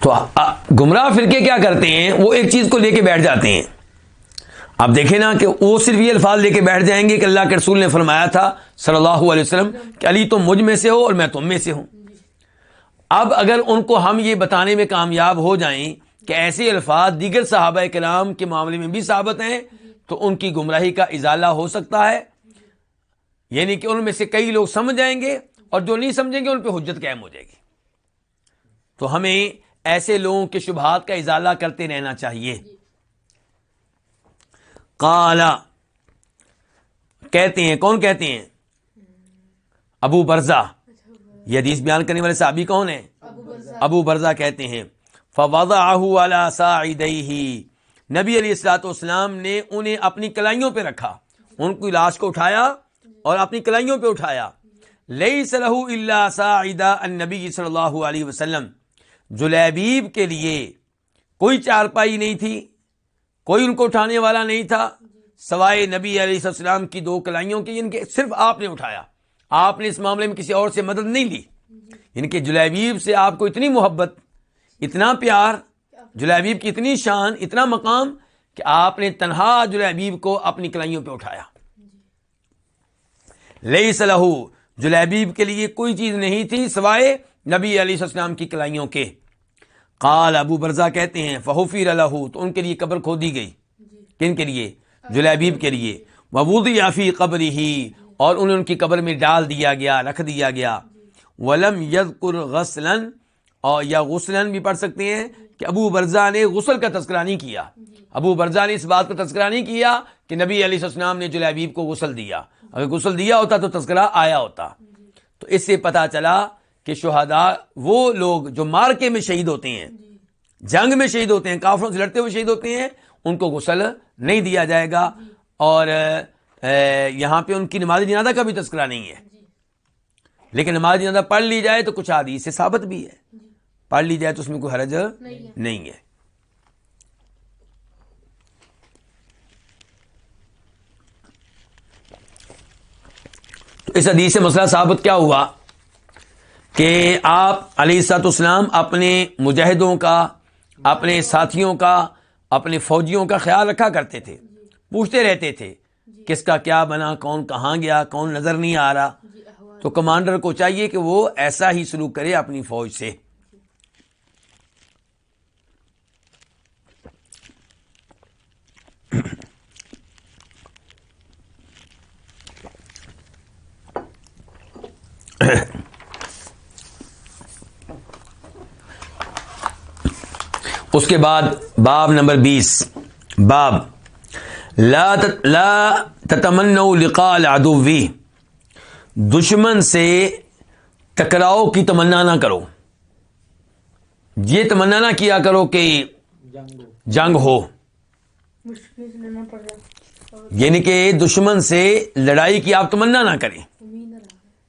تو آ- گمراہ فرقے کیا کرتے ہیں؟ وہ ایک چیز کو لے کے بیٹھ جاتے ہیں۔ اب دیکھیں نا کہ وہ صرف یہ الفاظ لے کے بیٹھ جائیں گے کہ اللہ کے رسول نے فرمایا تھا صلی اللہ علیہ وسلم کہ علی تم مجھ میں سے ہو اور میں تم میں سے ہوں۔ اب اگر ان کو ہم یہ بتانے میں کامیاب ہو جائیں کہ ایسے الفاظ دیگر صحابہ کلام کے معاملے میں بھی ثابت ہیں، تو ان کی گمراہی کا ازالہ ہو سکتا ہے۔ یعنی کہ ان میں سے کئی لوگ سمجھ جائیں گے اور جو نہیں سمجھیں گے ان پہ حجت قائم ہو جائے گی۔ تو ہمیں ایسے لوگوں کے شبہات کا ازالہ کرتے رہنا چاہیے۔ کالا کہتے ہیں، کون کہتے ہیں؟ ابو برزا یہ حدیث بیان کرنے والے صحابی کون ہیں؟ ابو برزا کہتے ہیں۔ فوضعه على نبی علیہ الصلوۃ والسلام نے انہیں اپنی کلائیوں پہ رکھا۔ ان کی لاش کو اٹھایا اور اپنی کلائیوں پہ اٹھایا۔ لیس النبی صلی اللہ علیہ وسلم۔ جلیبیب کے لیے کوئی چارپائی نہیں تھی، کوئی ان کو اٹھانے والا نہیں تھا، سوائے نبی علیہ السلام کی دو کلائیوں کی ان کے صرف آپ نے اٹھایا۔ آپ نے اس معاملے میں کسی اور سے مدد نہیں لی۔ یعنی ان کے جلیبیب سے آپ کو اتنی محبت، اتنا پیار، جلیبیب کی اتنی شان، اتنا مقام کہ آپ نے تنہا جلیبیب کو اپنی کلائیوں پہ اٹھایا۔ لئی صلاح جلیبیب کے لیے کوئی چیز نہیں تھی سوائے نبی علیہ السلام کی کلائیوں کے۔ قال ابو برزا کہتے ہیں فہوفی اللہ تو ان کے لیے قبر کھو دی گئی۔ کن کے لیے؟ جلیبیب کے لیے۔ وبود یافی قبر ہی اور انہیں ان کی قبر میں ڈال دیا گیا، رکھ دیا گیا۔ ولم یذکر غسلن اور یا غسلن بھی پڑھ سکتے ہیں کہ ابو برزا نے غسل کا تذکرہ نہیں کیا۔ ابو برزا نے اس بات کا تذکرہ نہیں کیا کہ نبی علیہ السلام نے جلیبیب کو غسل دیا۔ اگر غسل دیا ہوتا تو تذکرہ آیا ہوتا۔ تو اس سے پتا چلا کہ شہداء وہ لوگ جو مارکے میں شہید ہوتے ہیں جنگ میں شہید ہوتے ہیں کافروں سے لڑتے ہوئے شہید ہوتے ہیں ان کو غسل نہیں دیا جائے گا۔ اور اے، یہاں پہ ان کی نماز جنازہ کا بھی تذکرہ نہیں ہے۔ لیکن نماز جنازہ پڑھ لی جائے تو کچھ حدیث سے ثابت بھی ہے۔ پڑھ لی جائے تو اس میں کوئی حرج نہیں ہے۔ نہیں ہے۔ تو اس حدیث سے مسئلہ ثابت کیا ہوا؟ کہ آپ علی سات اسلام اپنے مجاہدوں کا، اپنے ساتھیوں کا، اپنے فوجیوں کا خیال رکھا کرتے تھے، پوچھتے رہتے تھے کس کا کیا بنا، کون کہاں گیا، کون نظر نہیں آ رہا۔ تو کمانڈر کو چاہیے کہ وہ ایسا ہی سلوک کرے اپنی فوج سے۔ اس کے بعد باب نمبر بیس باب لا لا تتمنوا لقاء العدو۔ دشمن سے ٹکراؤ کی تمنا نہ کرو۔ یہ تمنا نہ کیا کرو کہ جنگ ہو۔ یعنی کہ دشمن سے لڑائی کی آپ تمنا نہ کریں۔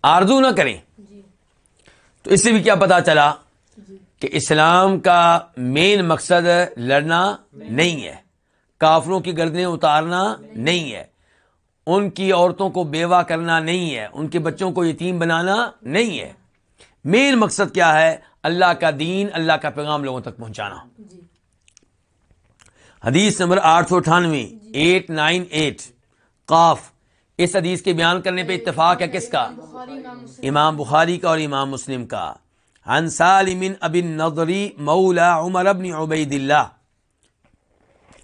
آرزو نہ کریں۔ جی۔ تو اس سے بھی کیا پتا چلا؟ کہ اسلام کا مین مقصد لڑنا نہیں ہے۔ کافروں کی گردنیں اتارنا نہیں ہے۔ ان کی عورتوں کو بیوہ کرنا نہیں ہے۔ ان کے بچوں کو یتیم بنانا نہیں ہے۔ مین مقصد کیا ہے؟ اللہ کا دین اللہ کا پیغام لوگوں تک پہنچانا۔ حدیث نمبر آٹھ سو اٹھانوے ایٹ نائن ایٹ۔ قاف اس حدیث کے بیان کرنے پہ اتفاق ہے کس کا؟ امام بخاری کا اور امام مسلم کا۔ عن سالم ابی النضری مولا عمر ابن عبید اللہ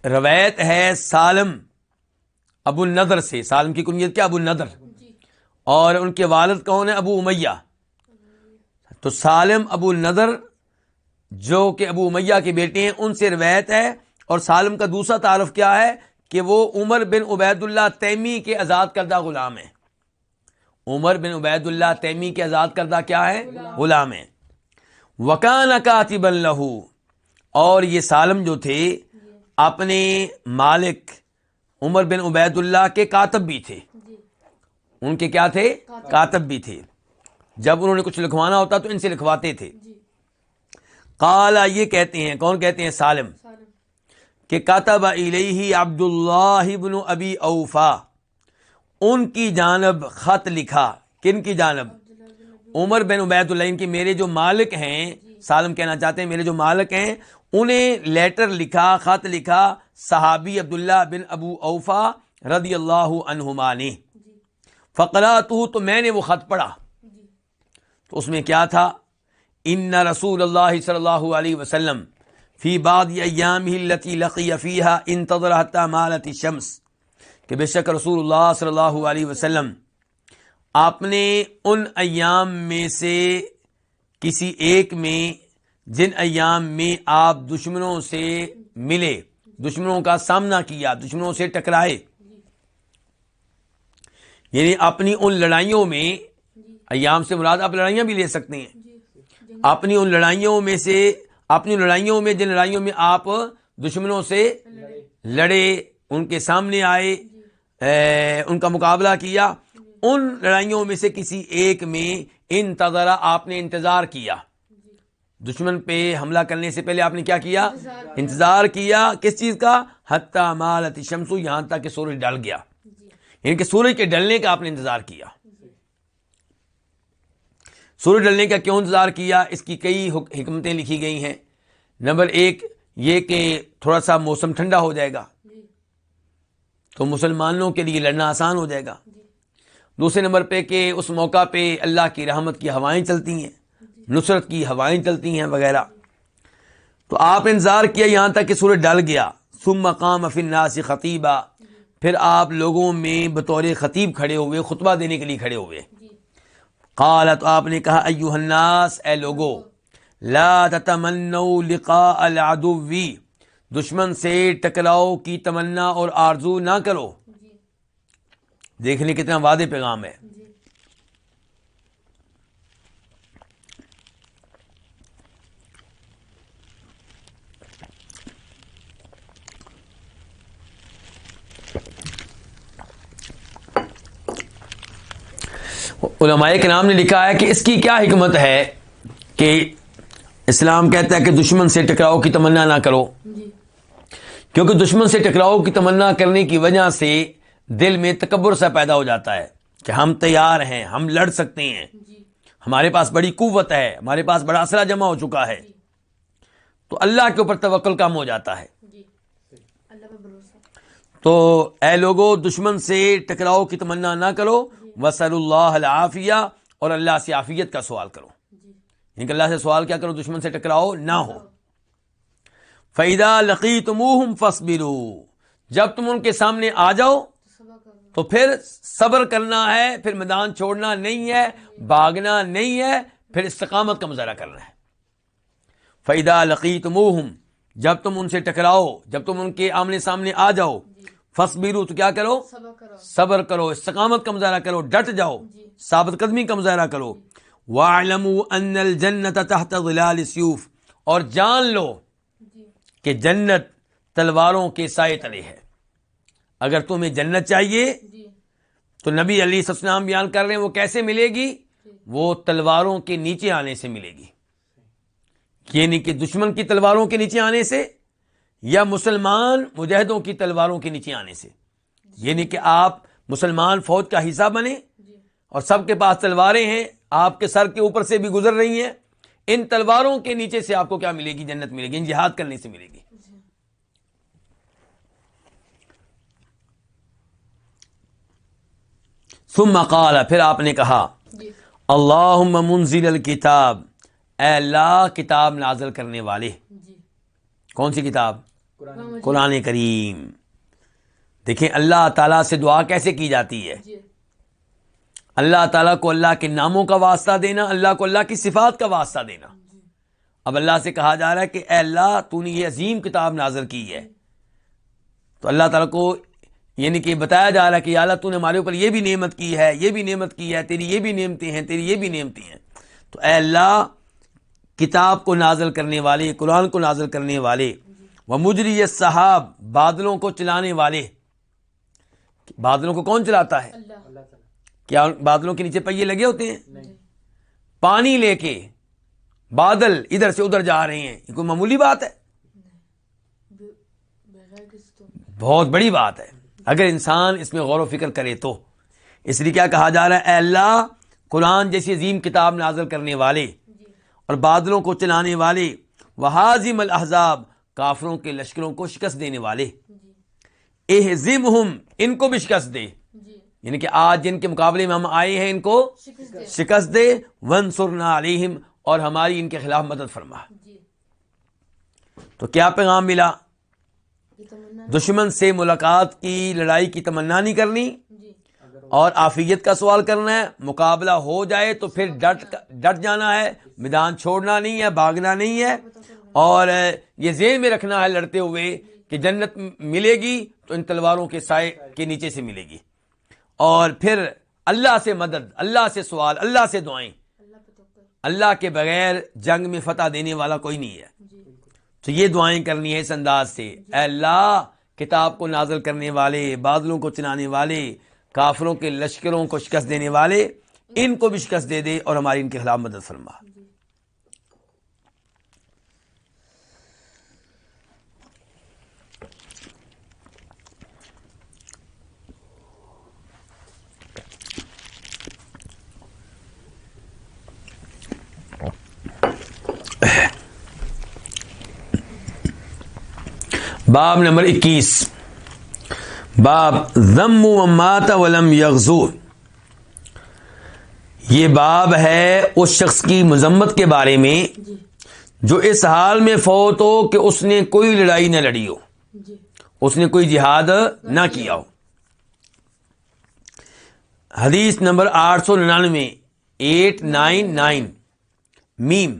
روایت ہے سالم ابو النضر سے۔ سالم کی کنیت کیا؟ ابو النضر۔ جی۔ اور ان کے والد کون ہے ابو امیہ۔ تو سالم ابو النضر جو کہ ابو امیہ کے بیٹے ہیں ان سے روایت ہے۔ اور سالم کا دوسرا تعارف کیا ہے کہ وہ عمر بن عبید اللہ تیمی کے آزاد کردہ غلام ہیں۔ عمر بن عبید اللہ تیمی کے آزاد کردہ کیا ہے غلام ہیں۔ وکان کاتب لہو اور یہ سالم جو تھے اپنے مالک عمر بن عبید اللہ کے کاتب بھی تھے۔ جی۔ ان کے کیا تھے؟ کاتب۔ بھی تھے۔ جب انہوں نے کچھ لکھوانا ہوتا تو ان سے لکھواتے تھے۔ جی۔ قالا یہ کہتے ہیں کون کہتے ہیں؟ سالم۔ کہ کاتب الیہ عبداللہ بن ابی اوفا۔ ان کی جانب خط لکھا۔ کن کی جانب؟ عمر بن عبید اللہ کے میرے جو مالک ہیں، سالم کہنا چاہتے ہیں، میرے جو مالک ہیں، انہیں لیٹر لکھا، خط لکھا صحابی عبداللہ بن ابو اوفا رضی اللہ عنہما نے۔ فقرا تو میں نے وہ خط پڑھا۔ تو اس میں کیا تھا؟ ان رسول اللہ صلی اللہ علیہ وسلم فی بعض ایام التي لقي فيها انتظر حتى مالت الشمس، کہ بے شک رسول اللہ صلی اللہ علیہ وسلم آپ نے ان ایام میں سے کسی ایک میں، جن ایام میں آپ دشمنوں سے ملے، دشمنوں کا سامنا کیا، دشمنوں سے ٹکرائے۔ یعنی اپنی ان لڑائیوں میں، ایام سے مراد آپ لڑائیاں بھی لے سکتے ہیں۔ اپنی ان لڑائیوں میں سے، اپنی لڑائیوں میں، جن لڑائیوں میں آپ دشمنوں سے لڑے، ان کے سامنے آئے ان کا مقابلہ کیا۔ ان لڑائیوں میں سے کسی ایک میں انتظارہ آپ نے انتظار کیا؟ دشمن پہ حملہ کرنے سے پہلے آپ نے کیا کیا؟ انتظار کیا کس چیز کا؟ حتیٰ مالت شمسو یہاں تک کہ سورج ڈل گیا۔ یعنی کہ سورج کے ڈلنے کا آپ نے انتظار کیا۔ سورج ڈلنے کا کیوں انتظار کیا؟ اس کی کئی حکمتیں لکھی گئی ہیں۔ نمبر ایک، یہ کہ تھوڑا سا موسم ٹھنڈا ہو جائے گا۔ تو مسلمانوں کے لیے لڑنا آسان ہو جائے گا۔ جی دوسرے نمبر پہ کہ اس موقع پہ اللہ کی رحمت کی ہوائیں چلتی ہیں، نصرت کی ہوائیں چلتی ہیں وغیرہ۔ تو آپ نے انتظار کیا یہاں تک کہ سورج ڈل گیا۔ ثم مقام فی الناس خطیبہ پھر آپ لوگوں میں بطور خطیب کھڑے ہوئے، خطبہ دینے کے لیے کھڑے ہوئے۔ قال تو آپ نے کہا ایوہ الناس، اے لوگو، لا تتمنوا لقاء العدو۔ دشمن سے ٹکراؤ کی تمنا اور آرزو نہ کرو۔ جی دیکھنے کتنا وعدے پیغام ہے۔ جی۔ علماء کے نام نے لکھا ہے کہ اس کی کیا حکمت ہے کہ اسلام کہتا ہے کہ دشمن سے ٹکراؤ کی تمنا نہ کرو۔ جی۔ کیونکہ دشمن سے ٹکراؤ کی تمنا کرنے کی وجہ سے دل میں تکبر سا پیدا ہو جاتا ہے کہ ہم تیار ہیں ہم لڑ سکتے ہیں۔ جی۔ ہمارے پاس بڑی قوت ہے ہمارے پاس بڑا اسلحہ جمع ہو چکا ہے۔ تو اللہ کے اوپر توکل کم ہو جاتا ہے۔ جی۔ تو اے لوگو دشمن سے ٹکراؤ کی تمنا نہ کرو۔ وصل اللہ العافیہ اور اللہ سے عافیت کا سوال کرو۔ جی۔ یعنی کہ اللہ سے سوال کیا کرو دشمن سے ٹکراؤ نہ ہو۔ فیدا لقی تم فسبرو جب تم ان کے سامنے آ جاؤ تو پھر صبر کرنا ہے، پھر میدان چھوڑنا نہیں ہے، بھاگنا نہیں ہے، پھر استقامت کا مظاہرہ کرنا ہے فیدا لقی جب تم ان سے ٹکراؤ، جب تم ان کے آمنے سامنے آ جاؤ فس بیرو تو کیا کرو؟ صبر کرو، استقامت کا مظاہرہ کرو، ڈٹ جاؤ، ثابت قدمی کا مظاہرہ کرو۔ وَاعْلَمُوا أَنَّ الْجَنَّةَ تَحْتَ ظِلَالِ السِّيُوفِ، اور جان لو کہ جنت تلواروں کے سائے تلے ہے۔ اگر تمہیں جنت چاہیے جی۔ تو نبی علی السلام بیان کر رہے ہیں وہ کیسے ملے گی؟ وہ تلواروں کے نیچے آنے سے ملے گی۔ یعنی کہ دشمن کی تلواروں کے نیچے آنے سے یا مسلمان مجاہدوں کی تلواروں کے نیچے آنے سے؟ یعنی کہ آپ مسلمان فوج کا حصہ بنے جی۔ اور سب کے پاس تلواریں ہیں آپ کے سر کے اوپر سے بھی گزر رہی ہیں ان تلواروں کے نیچے سے آپ کو کیا ملے گی؟ جنت ملے گی ان جہاد کرنے سے ملے گی جی ثم قال پھر آپ نے کہا جی۔ اللہ منزل الکتاب اے اللہ کتاب نازل کرنے والے۔ جی۔ کون سی کتاب؟ قرآن کریم۔ دیکھیں اللہ تعالیٰ سے دعا کیسے کی جاتی ہے؟ جی۔ اللہ تعالیٰ کو اللہ کے ناموں کا واسطہ دینا اللہ کو اللہ کی صفات کا واسطہ دینا۔ اب اللہ سے کہا جا رہا ہے کہ اے اللہ تو نے یہ عظیم کتاب نازل کی ہے۔ تو اللہ تعالیٰ کو یعنی کہ بتایا جا رہا ہے کہ اللہ تو نے ہمارے اوپر یہ بھی نعمت کی ہے یہ بھی نعمت کی ہے تیری یہ بھی نعمتیں ہیں تیری یہ بھی نعمتیں ہیں۔ تو اے اللہ کتاب کو نازل کرنے والے قرآن کو نازل کرنے والے وہ مجری صحاب بادلوں کو چلانے والے۔ بادلوں کو کون چلاتا ہے؟ کیا بادلوں کے نیچے پہیے لگے ہوتے ہیں؟ پانی لے کے بادل ادھر سے ادھر جا رہے ہیں۔ یہ کوئی معمولی بات ہے؟ بہت بڑی بات ہے۔ اگر انسان اس میں غور و فکر کرے تو۔ اس لیے کیا کہا جا رہا ہے؟ اے اللہ، قرآن جیسی عظیم کتاب نازل کرنے والے اور بادلوں کو چلانے والے، وحازم الاحزاب کافروں کے لشکروں کو شکست دینے والے۔ جی اہزمہم ان کو بھی شکست دے۔ یعنی کہ آج جن کے مقابلے میں ہم آئے ہیں، ان کو شکست دے۔ شکست دے ونصرنا علیہم اور ہماری ان کے خلاف مدد فرما۔ تو کیا پیغام ملا؟ دشمن سے ملاقات کی لڑائی کی تمنا نہیں کرنی۔ جی۔ اور آفیت کا سوال کرنا ہے مقابلہ ہو جائے تو پھر ڈٹ ڈٹ جانا ہے۔ میدان چھوڑنا نہیں ہے بھاگنا نہیں ہے۔ اور یہ ذہن میں رکھنا ہے لڑتے ہوئے کہ جنت ملے گی تو ان تلواروں کے سائے کے نیچے سے ملے گی۔ اور پھر اللہ سے مدد اللہ سے سوال اللہ سے دعائیں۔ اللہ کے بغیر جنگ میں فتح دینے والا کوئی نہیں ہے۔ جی۔ تو یہ دعائیں کرنی ہے اس انداز سے۔ اے اللہ، کتاب کو نازل کرنے والے، بادلوں کو چلانے والے، کافروں کے لشکروں کو شکست دینے والے، ان کو بھی شکست دے دے اور ہماری ان کے خلاف مدد فرما۔ باب نمبر اکیس۔ باب ضم و مات ولم یغزو۔ یہ باب ہے اس شخص کی مذمت کے بارے میں جی۔ جو اس حال میں فوت ہو کہ اس نے کوئی لڑائی نہ لڑی ہو۔ جی۔ اس نے کوئی جہاد نہ کیا ہو۔ حدیث نمبر آٹھ سو ننانوے ایٹ نائن نائن۔ میم۔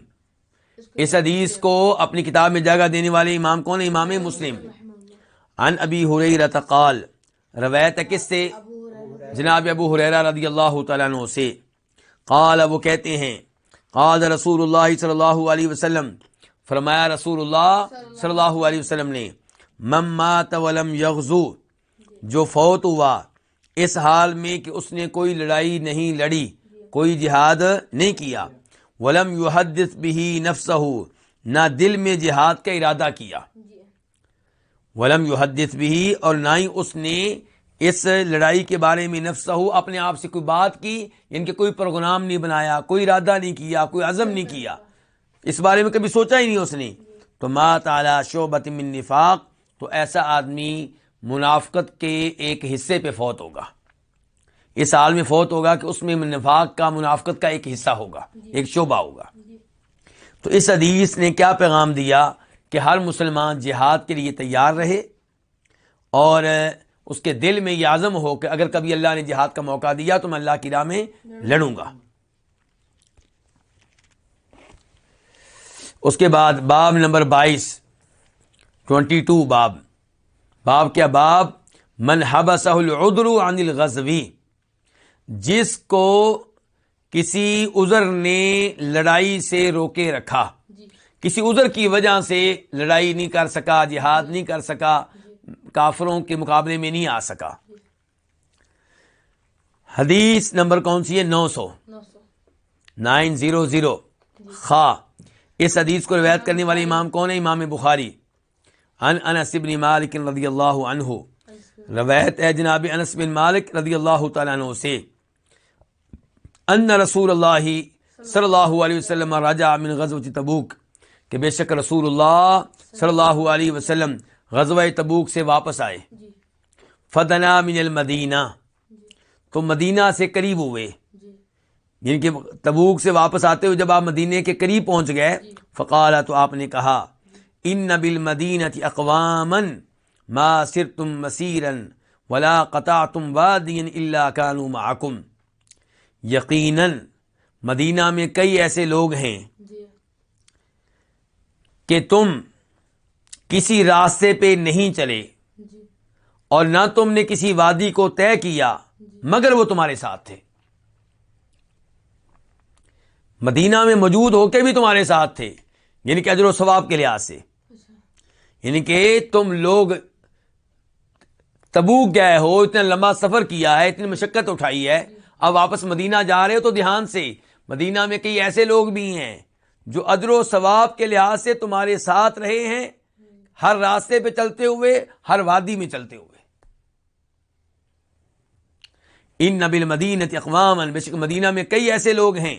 اس حدیث کو اپنی کتاب میں جگہ دینے والے امام کون ہے امام مسلم۔ عن ابی حریرہ قال، روایت ہے کس سے؟ جناب ابو حریرہ رضی اللہ تعالیٰ عنہ سے۔ قال، وہ کہتے ہیں، قال رسول اللہ صلی اللہ علیہ وسلم۔ فرمایا رسول اللہ صلی اللہ علیہ وسلم نے، من مات ولم یغزو جو فوت ہوا، اس حال میں کہ اس نے کوئی لڑائی نہیں لڑی، کوئی جہاد نہیں کیا۔ ولم یحدث به نفسہ نہ دل میں جہاد کا ارادہ کیا۔ جی۔ ولم یحدث بھی اور نہ ہی اس نے اس لڑائی کے بارے میں نفسہ اپنے آپ سے کوئی بات کی ان کے کوئی پروگرام نہیں بنایا کوئی ارادہ نہیں کیا کوئی عزم نہیں کیا۔ اس بارے میں کبھی سوچا ہی نہیں اس نے۔ تو ما تعالی شعبت من نفاق تو ایسا آدمی منافقت کے ایک حصے پہ فوت ہوگا۔ اس حال میں فوت ہوگا کہ اس میں نفاق کا منافقت کا ایک حصہ ہوگا ایک شعبہ ہوگا۔ تو اس حدیث نے کیا پیغام دیا کہ ہر مسلمان جہاد کے لیے تیار رہے اور اس کے دل میں یہ عزم ہو کہ اگر کبھی اللہ نے جہاد کا موقع دیا تو میں اللہ کی راہ میں لڑوں گا۔ اس کے بعد باب نمبر بائیس ٹوینٹی ٹو باب۔ باب کیا؟ باب من حبسہ العذر عن الغزوی۔ جس کو کسی عذر نے لڑائی سے روکے رکھا۔ جی۔ کسی عذر کی وجہ سے لڑائی نہیں کر سکا جہاد نہیں کر سکا کافروں کے مقابلے میں نہیں آ سکا۔ حدیث نمبر کون سی ہے؟ نو سو۔ نو سو۔ Nine zero zero. خا اس حدیث کو روایت کرنے والے امام کون ہے؟ امام بخاری۔ ان انس بن مالک رضی اللہ عنہ۔ روایت ہے جناب انس بن مالک رضی اللہ تعالیٰ عنہ سے۔ ان رسول اللہ صلی اللہ علیہ وسلم راجع من غزوہ تبوک کہ بے شک رسول اللہ صلی اللہ علیہ وسلم غزوہ تبوک سے واپس آئے۔ جی۔ فدنا من المدینہ۔ تو مدینہ سے قریب ہوئے۔ جی۔ یعنی کہ تبوک سے واپس آتے ہوئے جب آپ مدینے کے قریب پہنچ گئے فقالا تو آپ نے کہا ان نبل مدینہ اقوام ما سر تم مسیرن ولا قطع تم وادین اللہ کانو معکم یقیناً مدینہ میں کئی ایسے لوگ ہیں جی۔ کہ تم کسی راستے پہ نہیں چلے جی۔ اور نہ تم نے کسی وادی کو طے کیا مگر وہ تمہارے ساتھ تھے۔ مدینہ میں موجود ہو کے بھی تمہارے ساتھ تھے یعنی کہ اجر و ثواب کے لحاظ سے۔ اچھا۔ یعنی کہ تم لوگ تبوک گئے ہو اتنا لمبا سفر کیا ہے اتنی مشقت اٹھائی ہے۔ اب واپس مدینہ جا رہے ہو تو دھیان سے۔ مدینہ میں کئی ایسے لوگ بھی ہیں جو اجر و ثواب کے لحاظ سے تمہارے ساتھ رہے ہیں ہر راستے پہ چلتے ہوئے ہر وادی میں چلتے ہوئے۔ ان نبل مدینہ اقوام مدینہ میں کئی ایسے لوگ ہیں۔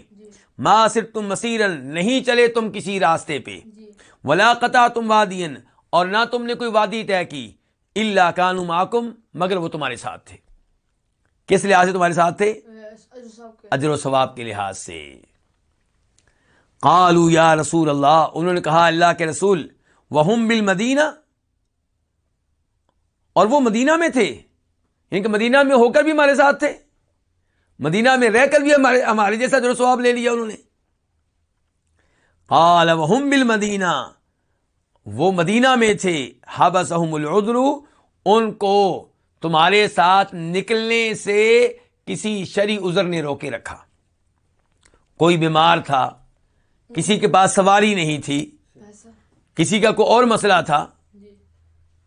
ما صرف تم مسیرن نہیں چلے تم کسی راستے پہ۔ جی۔ ولا قطع تم وادین اور نہ تم نے کوئی وادی طے کی۔ اللہ کانو معکم، مگر وہ تمہارے ساتھ تھے۔ کس لحاظ سے تمہارے ساتھ تھے؟ اجر و ثواب کے لحاظ سے۔ قالو یا رسول اللہ، انہوں نے کہا، اللہ کے رسول، وہم بالمدینہ۔ اور وہ مدینہ میں تھے۔ یعنی کہ مدینہ میں ہو کر بھی ہمارے ساتھ تھے۔ مدینہ میں رہ کر بھی ہمارے ہمارے جیسا اجر و ثواب لے لیا انہوں نے۔ قال وہم بالمدینہ۔ وہ مدینہ میں تھے، حبسہم العذر، ان کو تمہارے ساتھ نکلنے سے کسی شری عذر نے روکے رکھا۔ کوئی بیمار تھا، کسی کے پاس سواری نہیں تھی، کسی کا کوئی اور مسئلہ تھا۔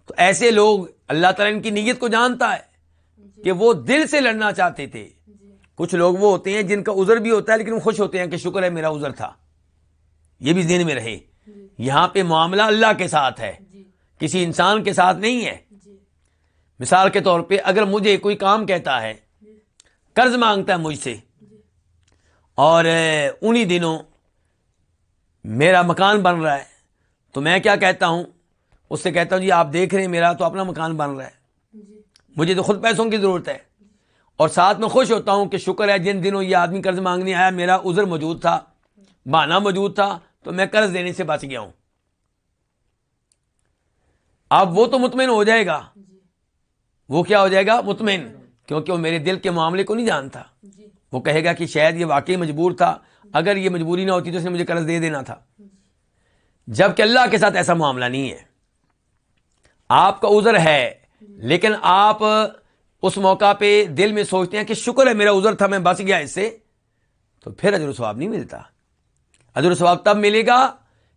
تو ایسے لوگ اللہ تعالیٰ ان کی نیت کو جانتا ہے کہ وہ دل سے لڑنا چاہتے تھے۔ کچھ لوگ وہ ہوتے ہیں جن کا عذر بھی ہوتا ہے، لیکن وہ خوش ہوتے ہیں کہ شکر ہے، میرا عذر تھا۔ یہ بھی ذہن میں رہے۔ یہاں پہ معاملہ اللہ کے ساتھ ہے۔ جی۔ کسی انسان کے ساتھ نہیں ہے۔ جی۔ مثال کے طور پہ اگر مجھے کوئی کام کہتا ہے جی۔ قرض مانگتا ہے مجھ سے۔ اور انہی دنوں میرا مکان بن رہا ہے تو میں کیا کہتا ہوں؟ اس سے کہتا ہوں جی آپ دیکھ رہے ہیں میرا تو اپنا مکان بن رہا ہے۔ مجھے تو خود پیسوں کی ضرورت ہے۔ اور ساتھ میں خوش ہوتا ہوں کہ شکر ہے جن دنوں یہ آدمی قرض مانگنے آیا میرا عذر موجود تھا بہانہ موجود تھا۔ تو میں قرض دینے سے بچ گیا ہوں۔ اب وہ تو مطمئن ہو جائے گا۔ جی۔ وہ کیا ہو جائے گا؟ مطمئن۔ کیونکہ وہ میرے دل کے معاملے کو نہیں جانتا۔ جی۔ وہ کہے گا کہ شاید یہ واقعی مجبور تھا۔ اگر یہ مجبوری نہ ہوتی تو اس نے مجھے قرض دے دینا تھا۔ جبکہ اللہ کے ساتھ ایسا معاملہ نہیں ہے۔ آپ کا عذر ہے۔ لیکن آپ اس موقع پہ دل میں سوچتے ہیں کہ شکر ہے میرا عذر تھا میں بچ گیا اس سے۔ تو پھر اجر و ثواب نہیں ملتا۔ اجر و ثواب تب ملے گا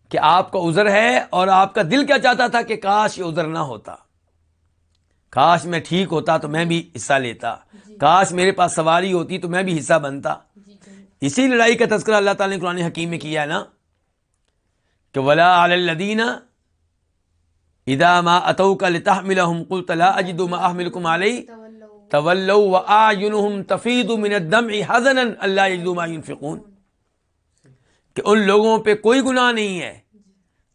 کہ آپ کا عذر ہے اور آپ کا دل کیا چاہتا تھا کہ کاش یہ عذر نہ ہوتا۔ کاش میں ٹھیک ہوتا تو میں بھی حصہ لیتا۔ کاش میرے پاس سواری ہوتی تو میں بھی حصہ بنتا۔ جی جی۔ اسی لڑائی کا تذکرہ اللہ تعالیٰ نے قرآن حکیم میں کیا ہے نا؟ کہ ولا الدین ادا ما اتوک لتحملهم قلت لا اجد ما احملكم علی تولو تولوا واعینهم تفیض من الدمع حزنا اللہ ما ينفقون۔ کہ ان لوگوں پہ کوئی گناہ نہیں ہے۔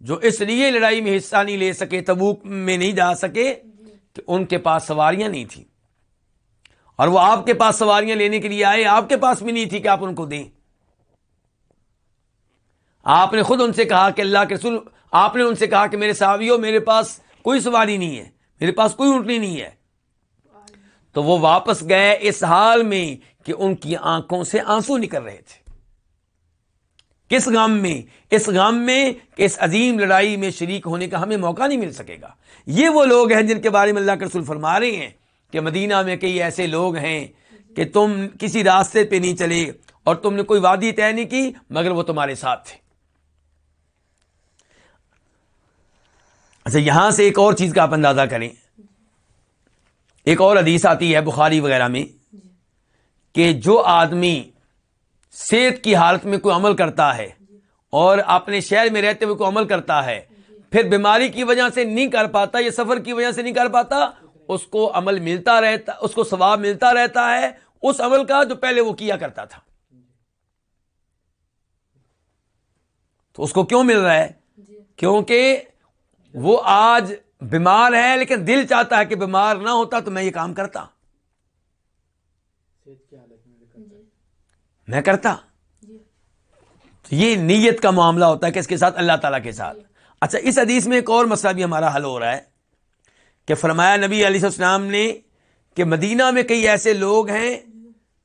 جو اس لیے لڑائی میں حصہ نہیں لے سکے، تبوک میں نہیں جا سکے کہ ان کے پاس سواریاں نہیں تھیں۔ اور وہ آپ کے پاس سواریاں لینے کے لیے آئے، آپ کے پاس بھی نہیں تھی کہ آپ ان کو دیں۔ آپ نے خود ان سے کہا کہ اللہ کے رسول، آپ نے ان سے کہا کہ میرے صحابیوں، میرے پاس کوئی سواری نہیں ہے، میرے پاس کوئی اونٹنی نہیں ہے۔ تو وہ واپس گئے اس حال میں کہ ان کی آنکھوں سے آنسو نکل رہے تھے۔ کس غم میں، اس غم میں اس عظیم لڑائی میں شریک ہونے کا ہمیں موقع نہیں مل سکے گا۔ یہ وہ لوگ ہیں جن کے بارے میں اللہ کے رسول فرما رہے ہیں کہ مدینہ میں کئی ایسے لوگ ہیں کہ تم کسی راستے پہ نہیں چلے اور تم نے کوئی وادی طے نہیں کی، مگر وہ تمہارے ساتھ تھے۔ اچھا یہاں سے ایک اور چیز کا آپ اندازہ کریں۔ ایک اور حدیث آتی ہے بخاری وغیرہ میں کہ جو آدمی صحت کی حالت میں کوئی عمل کرتا ہے اور اپنے شہر میں رہتے ہوئے کوئی عمل کرتا ہے، پھر بیماری کی وجہ سے نہیں کر پاتا یا سفر کی وجہ سے نہیں کر پاتا، اس کو عمل ملتا رہتا، اس کو ثواب ملتا رہتا ہے۔ اس عمل کا جو پہلے وہ کیا کرتا تھا۔ تو اس کو کیوں مل رہا ہے؟ کیونکہ وہ آج بیمار ہے، لیکن دل چاہتا ہے کہ بیمار نہ ہوتا تو میں یہ کام کرتا جی میں کرتا۔ تو یہ نیت کا معاملہ ہوتا ہے کس کے ساتھ اللہ تعالیٰ کے ساتھ۔ اچھا اس حدیث میں ایک اور مسئلہ بھی ہمارا حل ہو رہا ہے کہ فرمایا نبی علیہ السلام نے کہ مدینہ میں کئی ایسے لوگ ہیں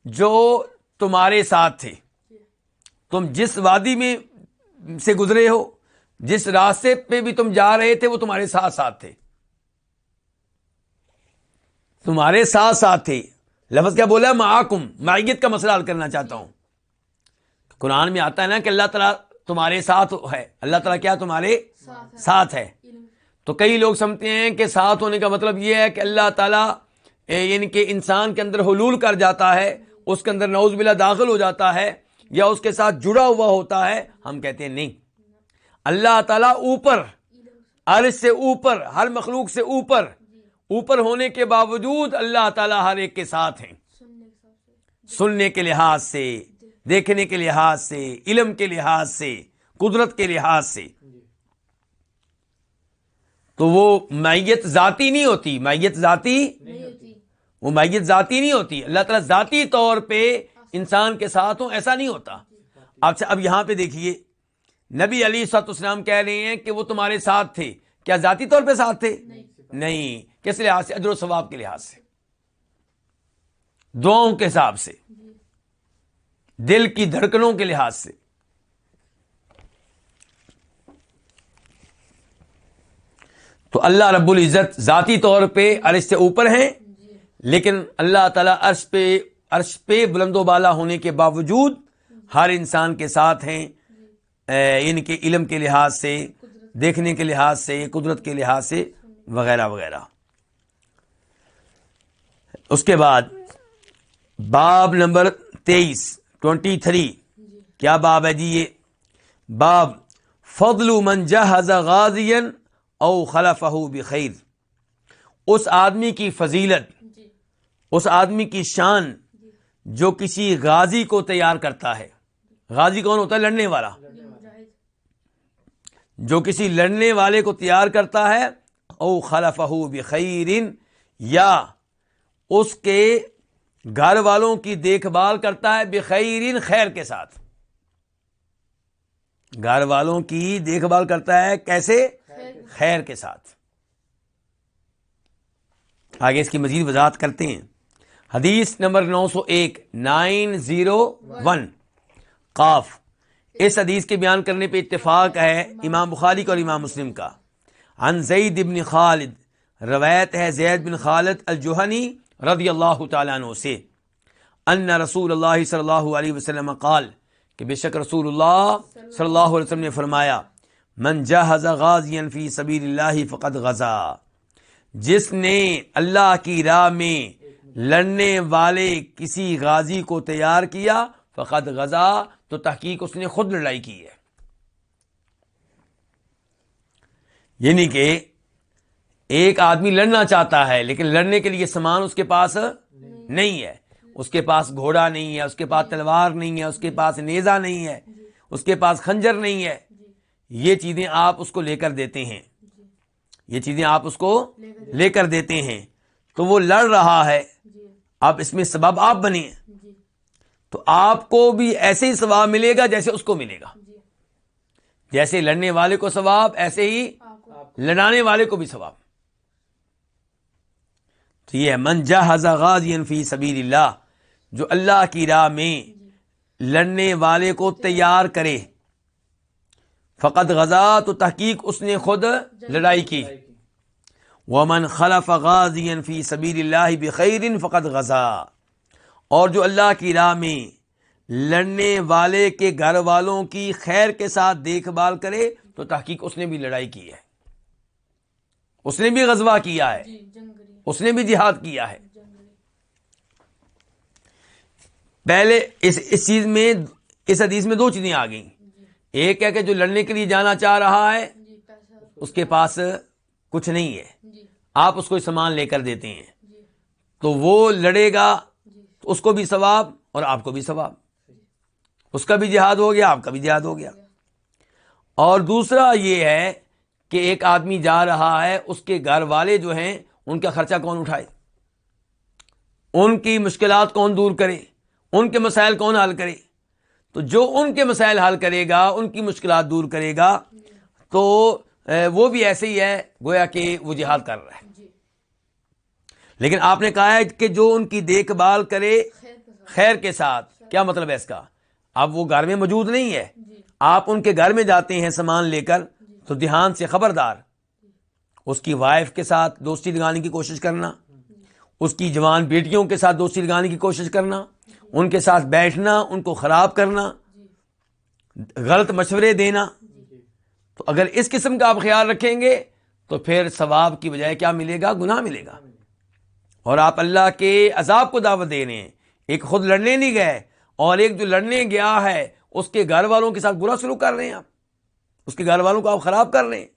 جو تمہارے ساتھ تھے۔ تم جس وادی میں سے گزرے ہو، جس راستے پہ بھی تم جا رہے تھے، وہ تمہارے ساتھ ساتھ تھے۔ تمہارے ساتھ ساتھ تھے۔ لفظ کیا بولا معاکم۔ معیت کا مسئلہ حل کرنا چاہتا ہوں۔ قرآن میں آتا ہے نا کہ اللہ تعالیٰ تمہارے ساتھ ہے۔ اللہ تعالیٰ کیا تمہارے ساتھ ہے۔ ساتھ ہے تو کئی لوگ سمجھتے ہیں کہ ساتھ ہونے کا مطلب یہ ہے کہ اللہ تعالیٰ یعنی کہ انسان کے اندر حلول کر جاتا ہے، اس کے اندر نوز بلا داخل ہو جاتا ہے یا اس کے ساتھ جڑا ہوا ہوتا ہے۔ ہم کہتے ہیں نہیں۔ اللہ تعالیٰ اوپر، عرش سے اوپر، ہر مخلوق سے اوپر اوپر ہونے کے باوجود اللہ تعالیٰ ہر ایک کے ساتھ ہیں۔ سننے کے لحاظ سے دیکھنے کے لحاظ سے علم کے لحاظ سے قدرت کے لحاظ سے۔ تو وہ میت ذاتی نہیں ہوتی۔ میت ذاتی؟ وہ میت ذاتی نہیں ہوتی۔ اللہ تعالیٰ ذاتی طور پہ انسان کے ساتھ ہوں ایسا نہیں ہوتا۔ سے اب یہاں پہ دیکھیے۔ نبی علی سات اسلام کہہ رہے ہیں کہ وہ تمہارے ساتھ تھے۔ کیا ذاتی طور پہ ساتھ تھے؟ نہیں، کس لحاظ سے؟ اجر و ثواب کے لحاظ سے۔ دعاؤں کے حساب سے۔ دل کی دھڑکنوں کے لحاظ سے۔ تو اللہ رب العزت ذاتی طور پہ عرش سے اوپر ہیں، لیکن اللہ تعالیٰ عرش پہ عرش پہ بلند و بالا ہونے کے باوجود ہر انسان کے ساتھ ہیں۔ ان کے علم کے لحاظ سے، دیکھنے کے لحاظ سے، قدرت کے لحاظ سے وغیرہ وغیرہ۔ اس کے بعد باب نمبر تیئیس ٹوینٹی تھری۔ کیا باب ہے جی یہ؟ باب فضل من جہز غازین او خلفہ بخیر۔ اس آدمی کی فضیلت جی۔ اس آدمی کی شان جو کسی غازی کو تیار کرتا ہے۔ غازی کون ہوتا ہے؟ لڑنے والا۔ مجاہد۔ جو کسی لڑنے والے کو تیار کرتا ہے او خلفہ بخیر یا اس کے گھر والوں کی دیکھ بھال کرتا ہے بخیر خیر کے ساتھ۔ گھر والوں کی دیکھ بھال کرتا ہے کیسے؟ خیر کے ساتھ۔ آگے اس کی مزید وضاحت کرتے ہیں۔ حدیث نمبر نو سو ایک، نائن زیرو ون۔ قاف۔ اس حدیث کے بیان کرنے پہ اتفاق ہے امام بخاری کا اور امام مسلم کا۔ عن زید بن خالد، روایت ہے زید بن خالد الجوہنی رضی اللہ تعالیٰ عنہ سے۔ ان رسول اللہ صلی اللہ علیہ وسلم قال، کہ بے شک رسول اللہ صلی اللہ علیہ وسلم نے فرمایا، من جہز غازیا فی سبیل اللہ فقد غزا جس نے اللہ کی راہ میں لڑنے والے کسی غازی کو تیار کیا، فقد غزا، تو تحقیق اس نے خود لڑائی کی ہے۔ یعنی کہ ایک آدمی لڑنا چاہتا ہے، لیکن لڑنے کے لیے سامان اس کے پاس نہیں ہے۔ اس کے پاس گھوڑا نہیں ہے، اس کے پاس تلوار نہیں ہے، اس کے پاس نیزا نہیں ہے، اس کے پاس خنجر نہیں ہے۔ یہ چیزیں آپ اس کو لے کر دیتے ہیں۔ یہ چیزیں آپ اس کو لے کر دیتے ہیں۔ تو وہ لڑ رہا ہے۔ اب اس میں سبب آپ بنے تو آپ کو بھی ایسے ہی ثواب ملے گا جیسے اس کو ملے گا۔ جیسے لڑنے والے کو ثواب، ایسے ہی لڑانے والے کو بھی ثواب۔ تو یہ من جہز غازیا فی سبیل اللہ جو اللہ کی راہ میں لڑنے والے کو تیار کرے۔ فقط غزا، تو تحقیق اس نے خود لڑائی کی۔ ومن خلف غازی فی سبیل اللہ بخیر فقط غزا۔ اور جو اللہ کی راہ میں لڑنے والے کے گھر والوں کی خیر کے ساتھ دیکھ بھال کرے، تو تحقیق اس نے بھی لڑائی کی ہے۔ اس نے بھی غزوہ کیا ہے۔ جی اس نے بھی جہاد کیا ہے۔ پہلے اس اس چیز میں اس حدیث میں دو چیزیں آ گئیں۔ ایک ہے کہ جو لڑنے کے لیے جانا چاہ رہا ہے جی اس کے پاس کچھ نہیں ہے۔ جی۔ آپ اس کو سامان لے کر دیتے ہیں۔ جی۔ تو وہ لڑے گا جی۔ تو اس کو بھی ثواب اور آپ کو بھی ثواب۔ اس کا بھی جہاد ہو گیا آپ کا بھی جہاد ہو گیا۔ اور دوسرا یہ ہے کہ ایک آدمی جا رہا ہے اس کے گھر والے جو ہیں ان کا خرچہ کون اٹھائے؟ ان کی مشکلات کون دور کرے؟ ان کے مسائل کون حل کرے؟ تو جو ان کے مسائل حل کرے گا ان کی مشکلات دور کرے گا تو وہ بھی ایسے ہی ہے گویا کہ وہ جہاد کر رہا ہے۔ جی۔ لیکن آپ نے کہا ہے کہ جو ان کی دیکھ بھال کرے خیر کے ساتھ۔ خیر کے ساتھ۔ کیا مطلب ہے اس کا؟ اب وہ گھر میں موجود نہیں ہے۔ جی۔ آپ ان کے گھر میں جاتے ہیں سامان لے کر تو دھیان سے خبردار۔ اس کی وائف کے ساتھ دوستی لگانے کی کوشش کرنا۔ اس کی جوان بیٹیوں کے ساتھ دوستی لگانے کی کوشش کرنا۔ ان کے ساتھ بیٹھنا، ان کو خراب کرنا۔ غلط مشورے دینا۔ تو اگر اس قسم کا آپ خیال رکھیں گے، تو پھر ثواب کی بجائے کیا ملے گا؟ گناہ ملے گا۔ اور آپ اللہ کے عذاب کو دعوت دے رہے ہیں۔ ایک خود لڑنے نہیں گئے، اور ایک جو لڑنے گیا ہے، اس کے گھر والوں کے ساتھ برا سلوک کر رہے ہیں آپ۔ اس کے گھر والوں کو آپ خراب کر رہے ہیں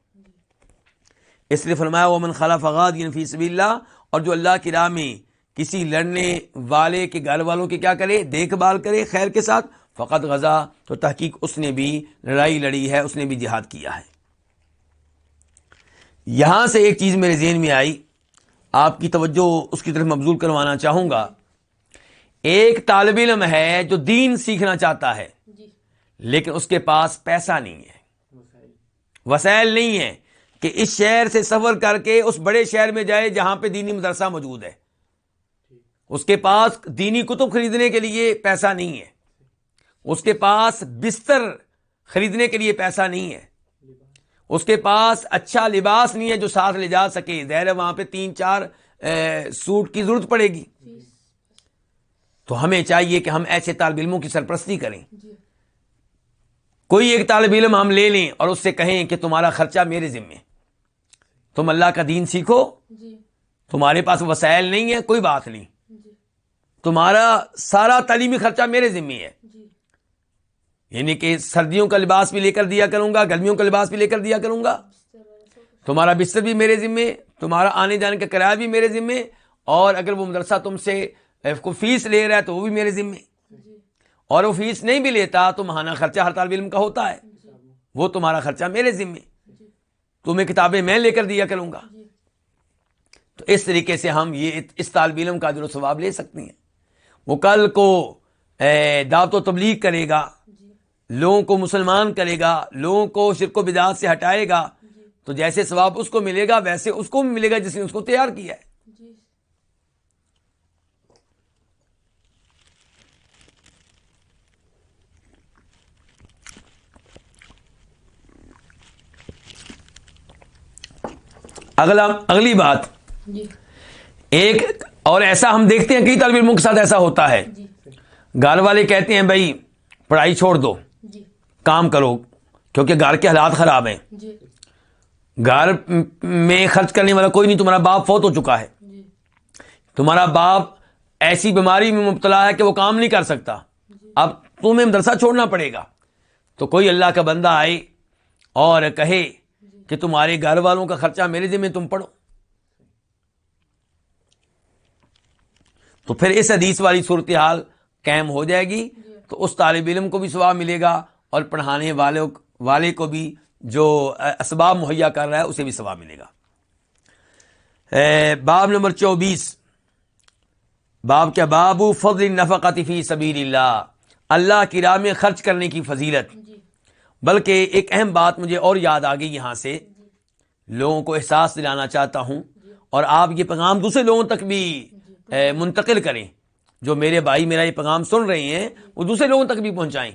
اس لیے فرمایا ومن خلاف فغاد فی سبیل اللہ اور جو اللہ کی راہ میں کسی لڑنے والے کے گھر والوں کی کیا کرے دیکھ بھال کرے خیر کے ساتھ فقط غزہ تو تحقیق اس نے بھی لڑائی لڑی ہے اس نے بھی جہاد کیا ہے۔ یہاں سے ایک چیز میرے ذہن میں آئی آپ کی توجہ اس کی طرف مبزول کروانا چاہوں گا۔ ایک طالب علم ہے جو دین سیکھنا چاہتا ہے جی۔ لیکن اس کے پاس پیسہ نہیں ہے۔ وسائل نہیں ہے کہ اس شہر سے سفر کر کے اس بڑے شہر میں جائے جہاں پہ دینی مدرسہ موجود ہے۔ اس کے پاس دینی کتب خریدنے کے لیے پیسہ نہیں ہے۔ اس کے پاس بستر خریدنے کے لیے پیسہ نہیں ہے۔ اس کے پاس اچھا لباس نہیں ہے جو ساتھ لے جا سکے۔ ظاہر ہے وہاں پہ تین چار سوٹ کی ضرورت پڑے گی۔ تو ہمیں چاہیے کہ ہم ایسے طالب علموں کی سرپرستی کریں۔ جی۔ کوئی ایک طالب علم ہم لے لیں اور اس سے کہیں کہ تمہارا خرچہ میرے ذمے تم اللہ کا دین سیکھو۔ جی۔ تمہارے پاس وسائل نہیں ہے کوئی بات نہیں۔ جی۔ تمہارا سارا تعلیمی خرچہ میرے ذمے ہے۔ جی۔ یعنی کہ سردیوں کا لباس بھی لے کر دیا کروں گا گرمیوں کا لباس بھی لے کر دیا کروں گا۔ تمہارا بستر بھی میرے ذمے تمہارا آنے جانے کا کرایہ بھی میرے ذمے اور اگر وہ مدرسہ تم سے فیس لے رہا ہے تو وہ بھی میرے ذمے۔ اور وہ فیس نہیں بھی لیتا تو ماہانہ خرچہ ہر طالب علم کا ہوتا ہے۔ وہ تمہارا خرچہ میرے ذمے۔ تمہیں کتابیں میں لے کر دیا کروں گا۔ تو اس طریقے سے ہم یہ اس طالب علم کا اجر و ثواب لے سکتے ہیں۔ وہ کل کو دعوت و تبلیغ کرے گا۔ لوگوں کو مسلمان کرے گا۔ لوگوں کو شرک و بدعات سے ہٹائے گا۔ تو جیسے ثواب اس کو ملے گا، ویسے اس کو بھی ملے گا جس نے اس کو تیار کیا ہے جی اگلا اگلی بات۔ جی۔ ایک اور ایسا ہم دیکھتے ہیں کئی طالب علموں کے ساتھ ایسا ہوتا ہے۔ جی۔ گھر والے کہتے ہیں بھائی پڑھائی چھوڑ دو۔ جی۔ کام کرو کیونکہ گھر کے حالات خراب ہیں۔ جی۔ گھر میں خرچ کرنے والا کوئی نہیں تمہارا باپ فوت ہو چکا ہے۔ جی۔ تمہارا باپ ایسی بیماری میں مبتلا ہے کہ وہ کام نہیں کر سکتا۔ اب تمہیں مدرسہ چھوڑنا پڑے گا۔ تو کوئی اللہ کا بندہ آئے اور کہے کہ تمہارے گھر والوں کا خرچہ میرے ذمہ تم پڑھو۔ تو پھر اس حدیث والی صورتحال قائم ہو جائے گی۔ تو اس طالب علم کو بھی ثواب ملے گا اور پڑھانے والوں والے کو بھی جو اسباب مہیا کر رہا ہے، اسے بھی ثواب ملے گا۔ باب نمبر چوبیس۔ باب کیا؟ بابو فضل نفقت فی سبیل اللہ۔ اللہ کی راہ میں خرچ کرنے کی فضیلت۔ بلکہ ایک اہم بات مجھے اور یاد آ گئی یہاں سے۔ لوگوں کو احساس دلانا چاہتا ہوں اور آپ یہ پیغام دوسرے لوگوں تک بھی منتقل کریں۔ جو میرے بھائی میرا یہ پیغام سن رہے ہیں، وہ دوسرے لوگوں تک بھی پہنچائیں۔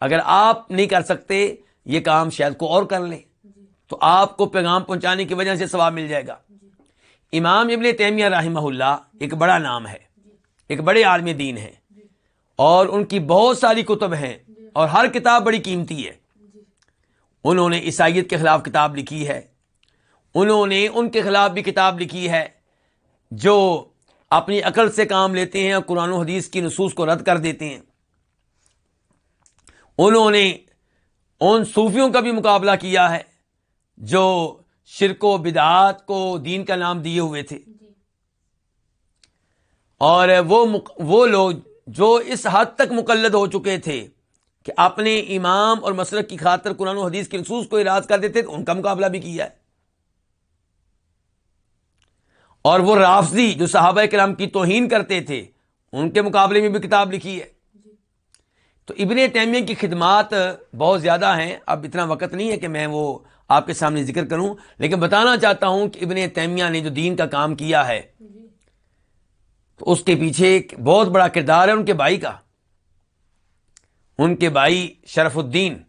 اگر آپ نہیں کر سکتے، یہ کام شاید کو اور کر لیں تو آپ کو پیغام پہنچانے کی وجہ سے ثواب مل جائے گا۔ امام ابن تیمیہ رحمہ اللہ ایک بڑا نام ہے، ایک بڑے عالم دین ہے اور ان کی بہت ساری کتب ہیں اور ہر کتاب بڑی قیمتی ہے۔ انہوں نے عیسائیت کے خلاف کتاب لکھی ہے۔ انہوں نے ان کے خلاف بھی کتاب لکھی ہے جو اپنی عقل سے کام لیتے ہیں اور قرآن و حدیث کی نصوص کو رد کر دیتے ہیں۔ انہوں نے ان صوفیوں کا بھی مقابلہ کیا ہے جو شرک و بدعات کو دین کا نام دیے ہوئے تھے۔ اور وہ مق... وہ لوگ جو اس حد تک مقلد ہو چکے تھے۔ کہ اپنے امام اور مسلک کی خاطر قرآن و حدیث کے نصوص کو اراض کر دیتے تھے ان کا مقابلہ بھی کیا ہے۔ اور وہ رافضی جو صحابہ کرام کی توہین کرتے تھے، ان کے مقابلے میں بھی کتاب لکھی ہے۔ تو ابن تیمیہ کی خدمات بہت زیادہ ہیں۔ اب اتنا وقت نہیں ہے کہ میں وہ آپ کے سامنے ذکر کروں، لیکن بتانا چاہتا ہوں کہ ابن تیمیہ نے جو دین کا کام کیا ہے، تو اس کے پیچھے ایک بہت بڑا کردار ہے ان کے بھائی کا۔ ان کے بھائی شرف الدین۔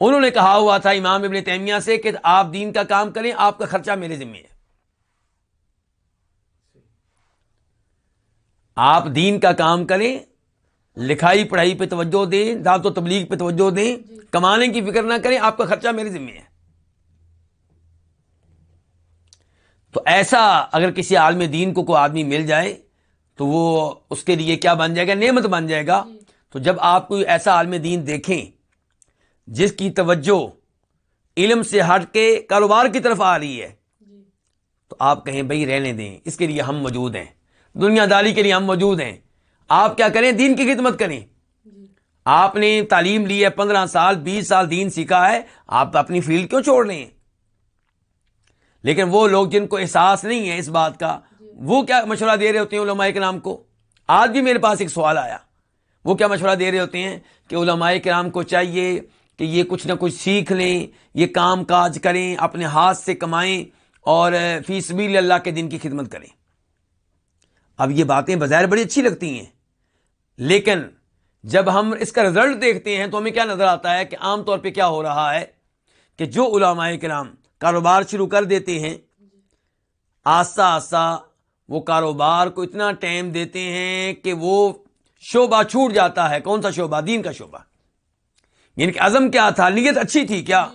انہوں نے کہا ہوا تھا امام ابن تیمیہ سے کہ آپ دین کا کام کریں، آپ کا خرچہ میرے ذمہ ہے۔ آپ دین کا کام کریں، لکھائی پڑھائی پہ توجہ دیں دعوت و تبلیغ پہ توجہ دیں کمانے کی فکر نہ کریں، آپ کا خرچہ میرے ذمہ ہے۔ تو ایسا اگر کسی عالم دین کو کوئی آدمی مل جائے، تو وہ اس کے لیے کیا بن جائے گا؟ نعمت بن جائے گا۔ تو جب آپ کوئی ایسا عالم دین دیکھیں جس کی توجہ علم سے ہٹ کے کاروبار کی طرف آ رہی ہے تو آپ کہیں بھائی رہنے دیں اس کے لیے ہم موجود ہیں۔ دنیا داری کے لیے ہم موجود ہیں۔ آپ کیا کریں؟ دین کی خدمت کریں۔ آپ نے تعلیم لی ہے پندرہ سال بیس سال دین سیکھا ہے آپ اپنی فیلڈ کیوں چھوڑ لیں لیکن وہ لوگ جن کو احساس نہیں ہے اس بات کا وہ کیا مشورہ دے رہے ہوتے ہیں علماء کے نام کو؟ آج بھی میرے پاس ایک سوال آیا۔ وہ کیا مشورہ دے رہے ہوتے ہیں کہ علماء کرام کو چاہیے کہ یہ کچھ نہ کچھ سیکھ لیں، یہ کام کاج کریں، اپنے ہاتھ سے کمائیں اور فی سبیل اللہ کے دن کی خدمت کریں۔ اب یہ باتیں بظاہر بڑی اچھی لگتی ہیں، لیکن جب ہم اس کا رزلٹ دیکھتے ہیں تو ہمیں کیا نظر آتا ہے کہ عام طور پہ کیا ہو رہا ہے؟ کہ جو علماء کرام کاروبار شروع کر دیتے ہیں آہستہ آہستہ وہ کاروبار کو اتنا ٹائم دیتے ہیں کہ وہ شعبہ چھوٹ جاتا ہے۔ کون سا شعبہ؟ دین کا شعبہ۔ یعنی کہ عزم کیا تھا؟ نیت اچھی تھی کیا؟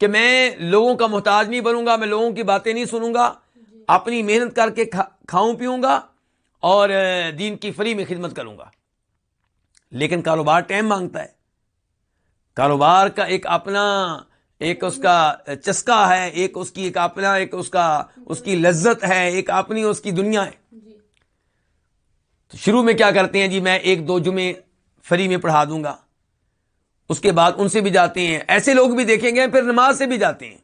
کہ میں لوگوں کا محتاج نہیں بنوں گا میں لوگوں کی باتیں نہیں سنوں گا اپنی محنت کر کے کھاؤں پیوں گا اور دین کی فری میں خدمت کروں گا۔ لیکن کاروبار ٹائم مانگتا ہے۔ کاروبار کا ایک اپنا ایک اس کا چسکا ہے ایک اس کی ایک اپنا ایک اس کا اس کی لذت ہے ایک اپنی اس کی دنیا ہے۔ تو شروع میں کیا کرتے ہیں؟ جی میں ایک دو جمعے فری میں پڑھا دوں گا۔ اس کے بعد ان سے بھی جاتے ہیں۔ ایسے لوگ بھی دیکھیں گے پھر نماز سے بھی جاتے ہیں۔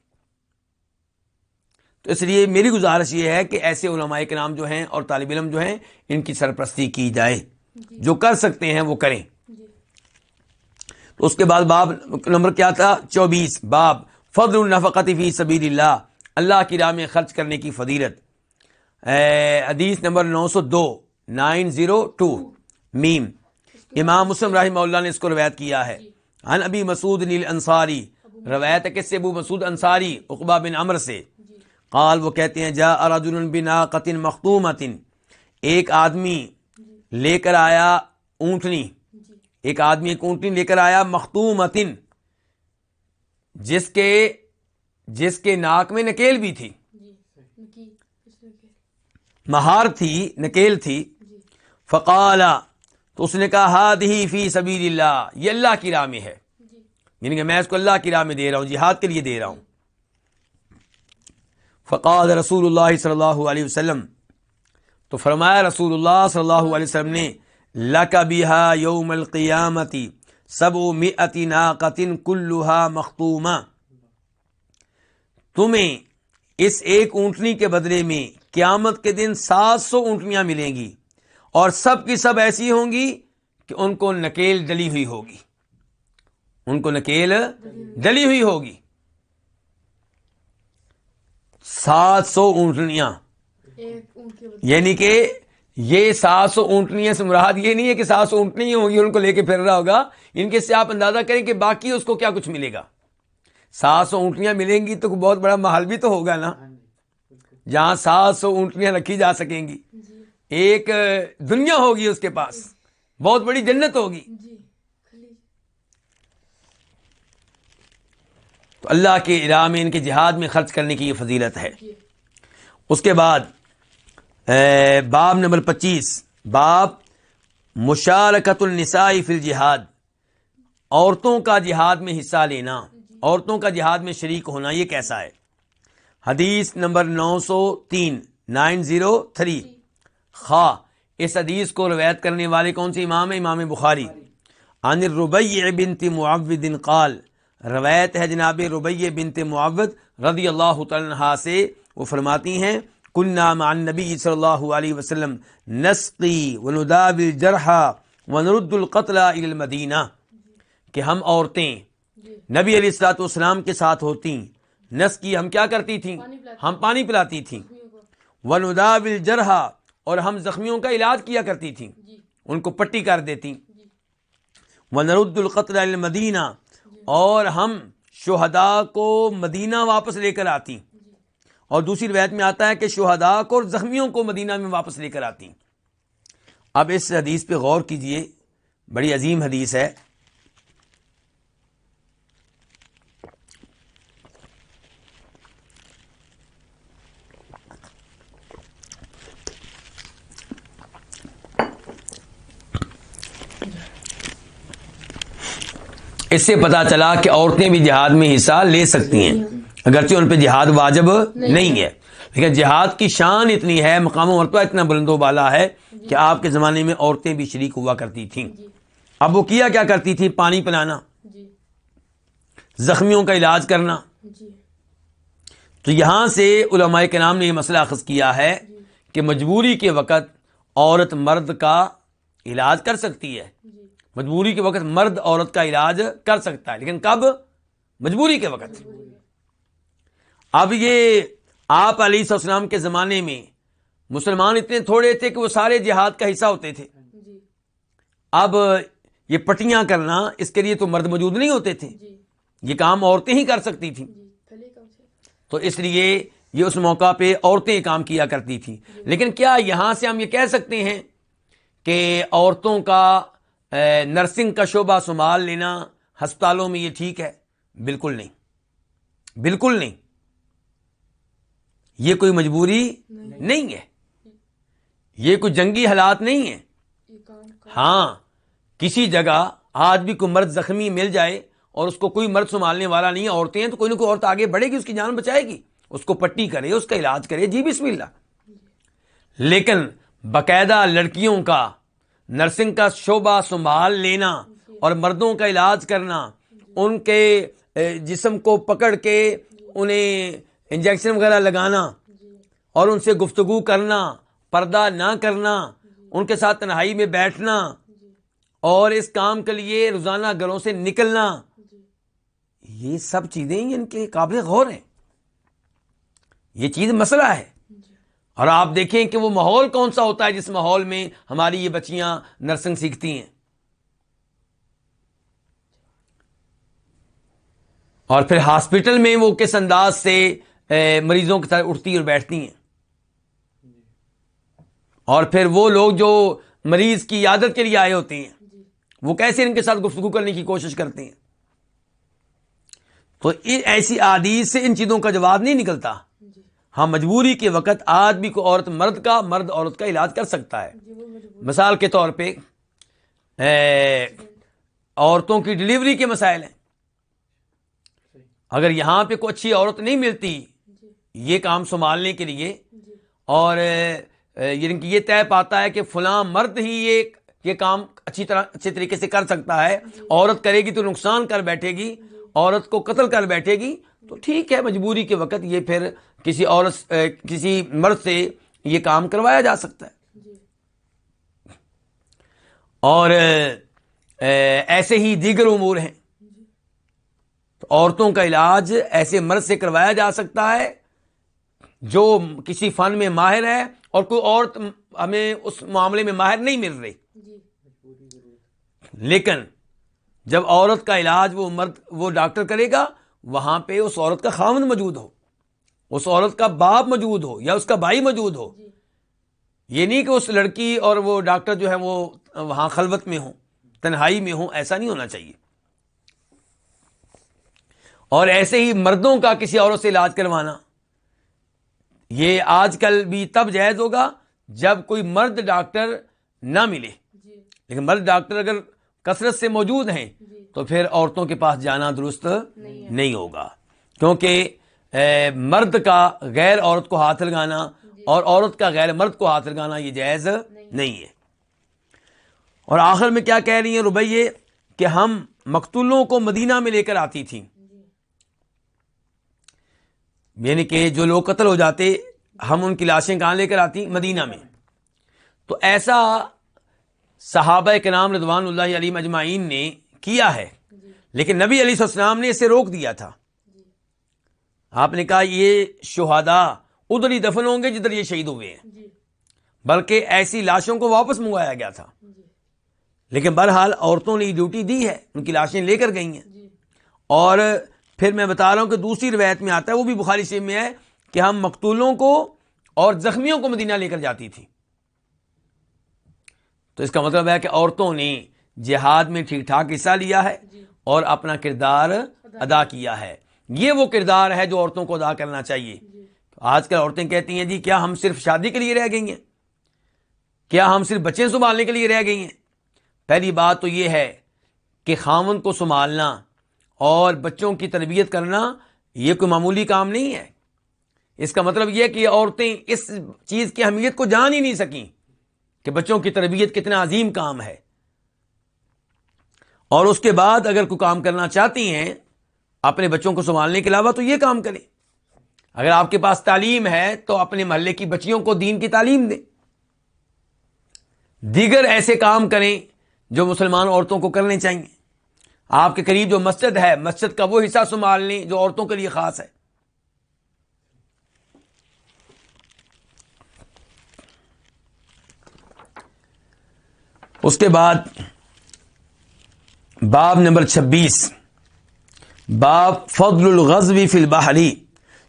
تو اس لیے میری گزارش یہ ہے کہ ایسے علماء کے نام جو ہیں اور طالب علم جو ہیں ان کی سرپرستی کی جائے۔ جو کر سکتے ہیں وہ کریں۔ تو اس کے بعد باب نمبر کیا تھا؟ چوبیس۔ باب فضل النفقت فی سبیل اللہ اللہ کی راہ میں خرچ کرنے کی فضیلت۔ حدیث نمبر نو سو دو۔ Nine zero two. میم۔ امام مسلم رحمہ اللہ نے اس کو روایت کیا ہے۔ ان ابی مسعود نیل انصاری روایت ہے کس سے ابو مسعود انصاری اقبا بن امر سے۔ قال، وہ کہتے ہیں جا رجل بنا قطن ایک آدمی لے کر آیا اونٹنی۔ ایک آدمی ایک اونٹنی لے کر آیا مختومتن جس کے جس کے ناک میں نکیل بھی تھی۔ مہار تھی، نکیل تھی۔ فقالا، تو اس نے کہا ہاد ہی فی سبیل اللہ یہ اللہ کی راہ میں ہے۔ یعنی کہ میں اس کو اللہ کی راہ میں دے رہا ہوں، جہاد کے لیے دے رہا ہوں۔ فقال رسول اللہ صلی اللہ علیہ وسلم، تو فرمایا رسول اللہ صلی اللہ علیہ وسلم نے، لک بہا یوم القیامتی سب مئتی ناقتن مختومہ۔ تمہیں اس ایک اونٹنی کے بدلے میں قیامت کے دن سات سو اونٹنیاں ملیں گی۔ اور سب کی سب ایسی ہوں گی کہ ان کو نکیل ڈلی ہوئی ہوگی۔ ان کو نکیل ڈلی ہوئی ہوگی۔ سات سو اونٹنیاں۔ یعنی کہ یہ سات سو اونٹنیاں سے مراد یہ نہیں ہے کہ سات سو اونٹنی ہوگی ان کو لے کے پھر رہا ہوگا۔ ان کے سے آپ اندازہ کریں کہ باقی اس کو کیا کچھ ملے گا۔ سات سو اونٹنیاں ملیں گی تو بہت بڑا محل بھی تو ہوگا نا۔ جہاں سات سو اونٹنیاں رکھی جا سکیں گی۔ جی ایک دنیا ہوگی اس کے پاس۔ بہت بڑی جنت ہوگی۔ جی تو اللہ کے راہ میں ان کے جہاد میں خرچ کرنے کی یہ فضیلت ہے۔ جی۔ اس کے بعد باب نمبر پچیس۔ باب مشارکت النساء فی الجہاد۔ عورتوں کا جہاد میں حصہ لینا۔ عورتوں کا جہاد میں شریک ہونا یہ کیسا ہے؟ حدیث نمبر نو سو تین نائن زیرو تھری۔ خواہ، اس حدیث کو روایت کرنے والے کون سے امام ہیں امام بخاری۔ عن الربیع بنت معود قال، روایت ہے جناب ربیع بنت معود رضی اللہ تعالی عنہا سے، وہ فرماتی ہیں کننا مع النبی صلی اللہ علیہ وسلم نسقی ونداب الجرحى ونرد القتل الى المدینہ۔ کہ ہم عورتیں نبی علیہ السلاۃ والسلام کے ساتھ ہوتی، نسقی ہم کیا کرتی تھیں؟ ہم پانی پلاتی تھیں۔ ونداب الجرحى اور ہم زخمیوں کا علاج کیا کرتی تھیں۔ جی۔ ان کو پٹی کر دیتی۔ جی۔ ونرد القتل المدینہ اور ہم شہداء کو مدینہ واپس لے کر آتی۔ جی۔ اور دوسری روایت میں آتا ہے کہ شہداء کو اور زخمیوں کو مدینہ میں واپس لے کر آتی۔ اب اس حدیث پہ غور کیجیے۔ بڑی عظیم حدیث ہے۔ اس سے پتا چلا کہ عورتیں بھی جہاد میں حصہ لے سکتی ہیں۔ اگرچہ ان پہ جہاد واجب نہیں ہے، لیکن جہاد کی شان اتنی ہے، مقام و مرتبہ اتنا بلند و بالا ہے کہ آپ کے زمانے میں عورتیں بھی شریک ہوا کرتی تھیں۔ اب وہ کیا کیا کرتی تھی پانی پلانا، زخمیوں کا علاج کرنا۔ تو یہاں سے علماء کے نام نے یہ مسئلہ اخذ کیا ہے کہ مجبوری کے وقت عورت مرد کا علاج کر سکتی ہے۔ مجبوری کے وقت مرد عورت کا علاج کر سکتا ہے لیکن کب؟ مجبوری کے وقت۔ اب یہ آپ علیہ السلام کے زمانے میں مسلمان اتنے تھوڑے تھے کہ وہ سارے جہاد کا حصہ ہوتے تھے۔ جی۔ اب یہ پٹیاں کرنا اس کے لیے تو مرد موجود نہیں ہوتے تھے۔ جی۔ یہ کام عورتیں ہی کر سکتی تھیں۔ جی تو اس لیے یہ اس موقع پہ عورتیں کام کیا کرتی تھیں۔ لیکن کیا یہاں سے ہم یہ کہہ سکتے ہیں کہ عورتوں کا نرسنگ کا شعبہ سنبھال لینا ہسپتالوں میں یہ ٹھیک ہے؟ بالکل نہیں۔ بالکل نہیں۔ یہ کوئی مجبوری نہیں۔ ہے۔ یہ کوئی جنگی حالات نہیں ہے ہاں کسی جگہ آج بھی کوئی مرد زخمی مل جائے اور اس کو کوئی مرد سنبھالنے والا نہیں ہے عورتیں ہیں تو کوئی نہ کوئی عورت آگے بڑھے گی اس کی جان بچائے گی۔ اس کو پٹی کرے اس کا علاج کرے۔ جی بسم اللہ۔ لیکن باقاعدہ لڑکیوں کا نرسنگ کا شعبہ سنبھال لینا اور مردوں کا علاج کرنا، ان کے جسم کو پکڑ کے انہیں انجیکشن وغیرہ لگانا اور ان سے گفتگو کرنا، پردہ نہ کرنا، ان کے ساتھ تنہائی میں بیٹھنا اور اس کام کے لیے روزانہ گھروں سے نکلنا۔ یہ سب چیزیں ان کے قابل غور ہیں۔ یہ چیز مسئلہ ہے۔ اور آپ دیکھیں کہ وہ ماحول کون سا ہوتا ہے جس ماحول میں ہماری یہ بچیاں نرسنگ سیکھتی ہیں۔ اور پھر ہاسپٹل میں وہ کس انداز سے مریضوں کے ساتھ اٹھتی اور بیٹھتی ہیں۔ اور پھر وہ لوگ جو مریض کی عادت کے لیے آئے ہوتے ہیں، وہ کیسے ان کے ساتھ گفتگو کرنے کی کوشش کرتے ہیں؟ تو ایسی عادیث سے ان چیزوں کا جواب نہیں نکلتا۔ ہاں مجبوری کے وقت بھی کوئی عورت مرد کا مرد عورت کا علاج کر سکتا ہے۔ جی مثال کے طور پہ عورتوں کی ڈلیوری کے مسائل ہیں۔ اگر یہاں پہ کوئی اچھی عورت نہیں ملتی جی۔ یہ کام سنبھالنے کے لیے جی۔ اور یعنی کہ یہ طے پاتا ہے کہ فلاں مرد ہی یہ یہ کام اچھی طرح اچھے طریقے سے کر سکتا ہے۔ عورت کرے گی تو نقصان کر بیٹھے گی عورت کو قتل کر بیٹھے گی تو ٹھیک ہے مجبوری کے وقت یہ پھر کسی عورت کسی مرد سے یہ کام کروایا جا سکتا ہے۔ جی۔ اور ایسے ہی دیگر امور ہیں۔ تو عورتوں کا علاج ایسے مرد سے کروایا جا سکتا ہے جو کسی فن میں ماہر ہے اور کوئی عورت ہمیں اس معاملے میں ماہر نہیں مل رہے جی۔ لیکن جب عورت کا علاج وہ مرد وہ ڈاکٹر کرے گا وہاں پہ اس عورت کا خاون موجود ہو۔ اس عورت کا باپ موجود ہو یا اس کا بھائی موجود ہو جی۔ یہ نہیں کہ اس لڑکی اور وہ ڈاکٹر جو ہے وہ وہاں خلوت میں ہوں تنہائی میں ہوں ایسا نہیں ہونا چاہیے۔ اور ایسے ہی مردوں کا کسی عورت سے علاج کروانا یہ آج کل بھی تب جائز ہوگا جب کوئی مرد ڈاکٹر نہ ملے۔ جی۔ لیکن مرد ڈاکٹر اگر کثرت سے موجود ہیں جی۔ تو پھر عورتوں کے پاس جانا درست نہیں ہوگا۔ کیونکہ مرد کا غیر عورت کو ہاتھ لگانا اور عورت کا غیر مرد کو ہاتھ لگانا یہ جائز نہیں ہے۔ اور آخر میں کیا کہہ رہی ہیں ربیے کہ ہم مقتولوں کو مدینہ میں لے کر آتی تھیں۔ جی۔ یعنی کہ جو لوگ قتل ہو جاتے ہم ان کی لاشیں کہاں لے کر آتی؟ مدینہ میں۔ تو ایسا صحابہ کے نام رضوان اللہ علی مجمعین نے کیا ہے۔ جی۔ لیکن نبی علیہ السلام نے اسے روک دیا تھا۔ جی آپ نے کہا یہ شہداء ادھر ہی دفن ہوں گے جدھر یہ شہید ہوئے ہیں۔ جی۔ بلکہ ایسی لاشوں کو واپس منگوایا گیا تھا۔ جی۔ لیکن بہرحال عورتوں نے یہ ڈیوٹی دی ہے۔ ان کی لاشیں لے کر گئی ہیں۔ جی۔ اور پھر میں بتا رہا ہوں کہ دوسری روایت میں آتا ہے وہ بھی بخاری شریف میں ہے کہ ہم مقتولوں کو اور زخمیوں کو مدینہ لے کر جاتی تھی۔ تو اس کا مطلب ہے کہ عورتوں نے جہاد میں ٹھیک ٹھاک حصہ لیا ہے اور اپنا کردار ادا کیا ہے۔ یہ وہ کردار ہے جو عورتوں کو ادا کرنا چاہیے۔ آج کل عورتیں کہتی ہیں جی کیا ہم صرف شادی کے لیے رہ گئی ہیں؟ کیا ہم صرف بچے سنبھالنے کے لیے رہ گئی ہیں؟ پہلی بات تو یہ ہے کہ خامن کو سنبھالنا اور بچوں کی تربیت کرنا یہ کوئی معمولی کام نہیں ہے۔ اس کا مطلب یہ کہ عورتیں اس چیز کی اہمیت کو جان ہی نہیں سکیں کہ بچوں کی تربیت کتنا عظیم کام ہے۔ اور اس کے بعد اگر کوئی کام کرنا چاہتی ہیں اپنے بچوں کو سنبھالنے کے علاوہ تو یہ کام کریں۔ اگر آپ کے پاس تعلیم ہے تو اپنے محلے کی بچیوں کو دین کی تعلیم دیں۔ دیگر ایسے کام کریں جو مسلمان عورتوں کو کرنے چاہیے۔ آپ کے قریب جو مسجد ہے، مسجد کا وہ حصہ سنبھال لیں جو عورتوں کے لیے خاص ہے۔ اس کے بعد باب نمبر چھبیس۔ باب فضل الغزوی فی البحری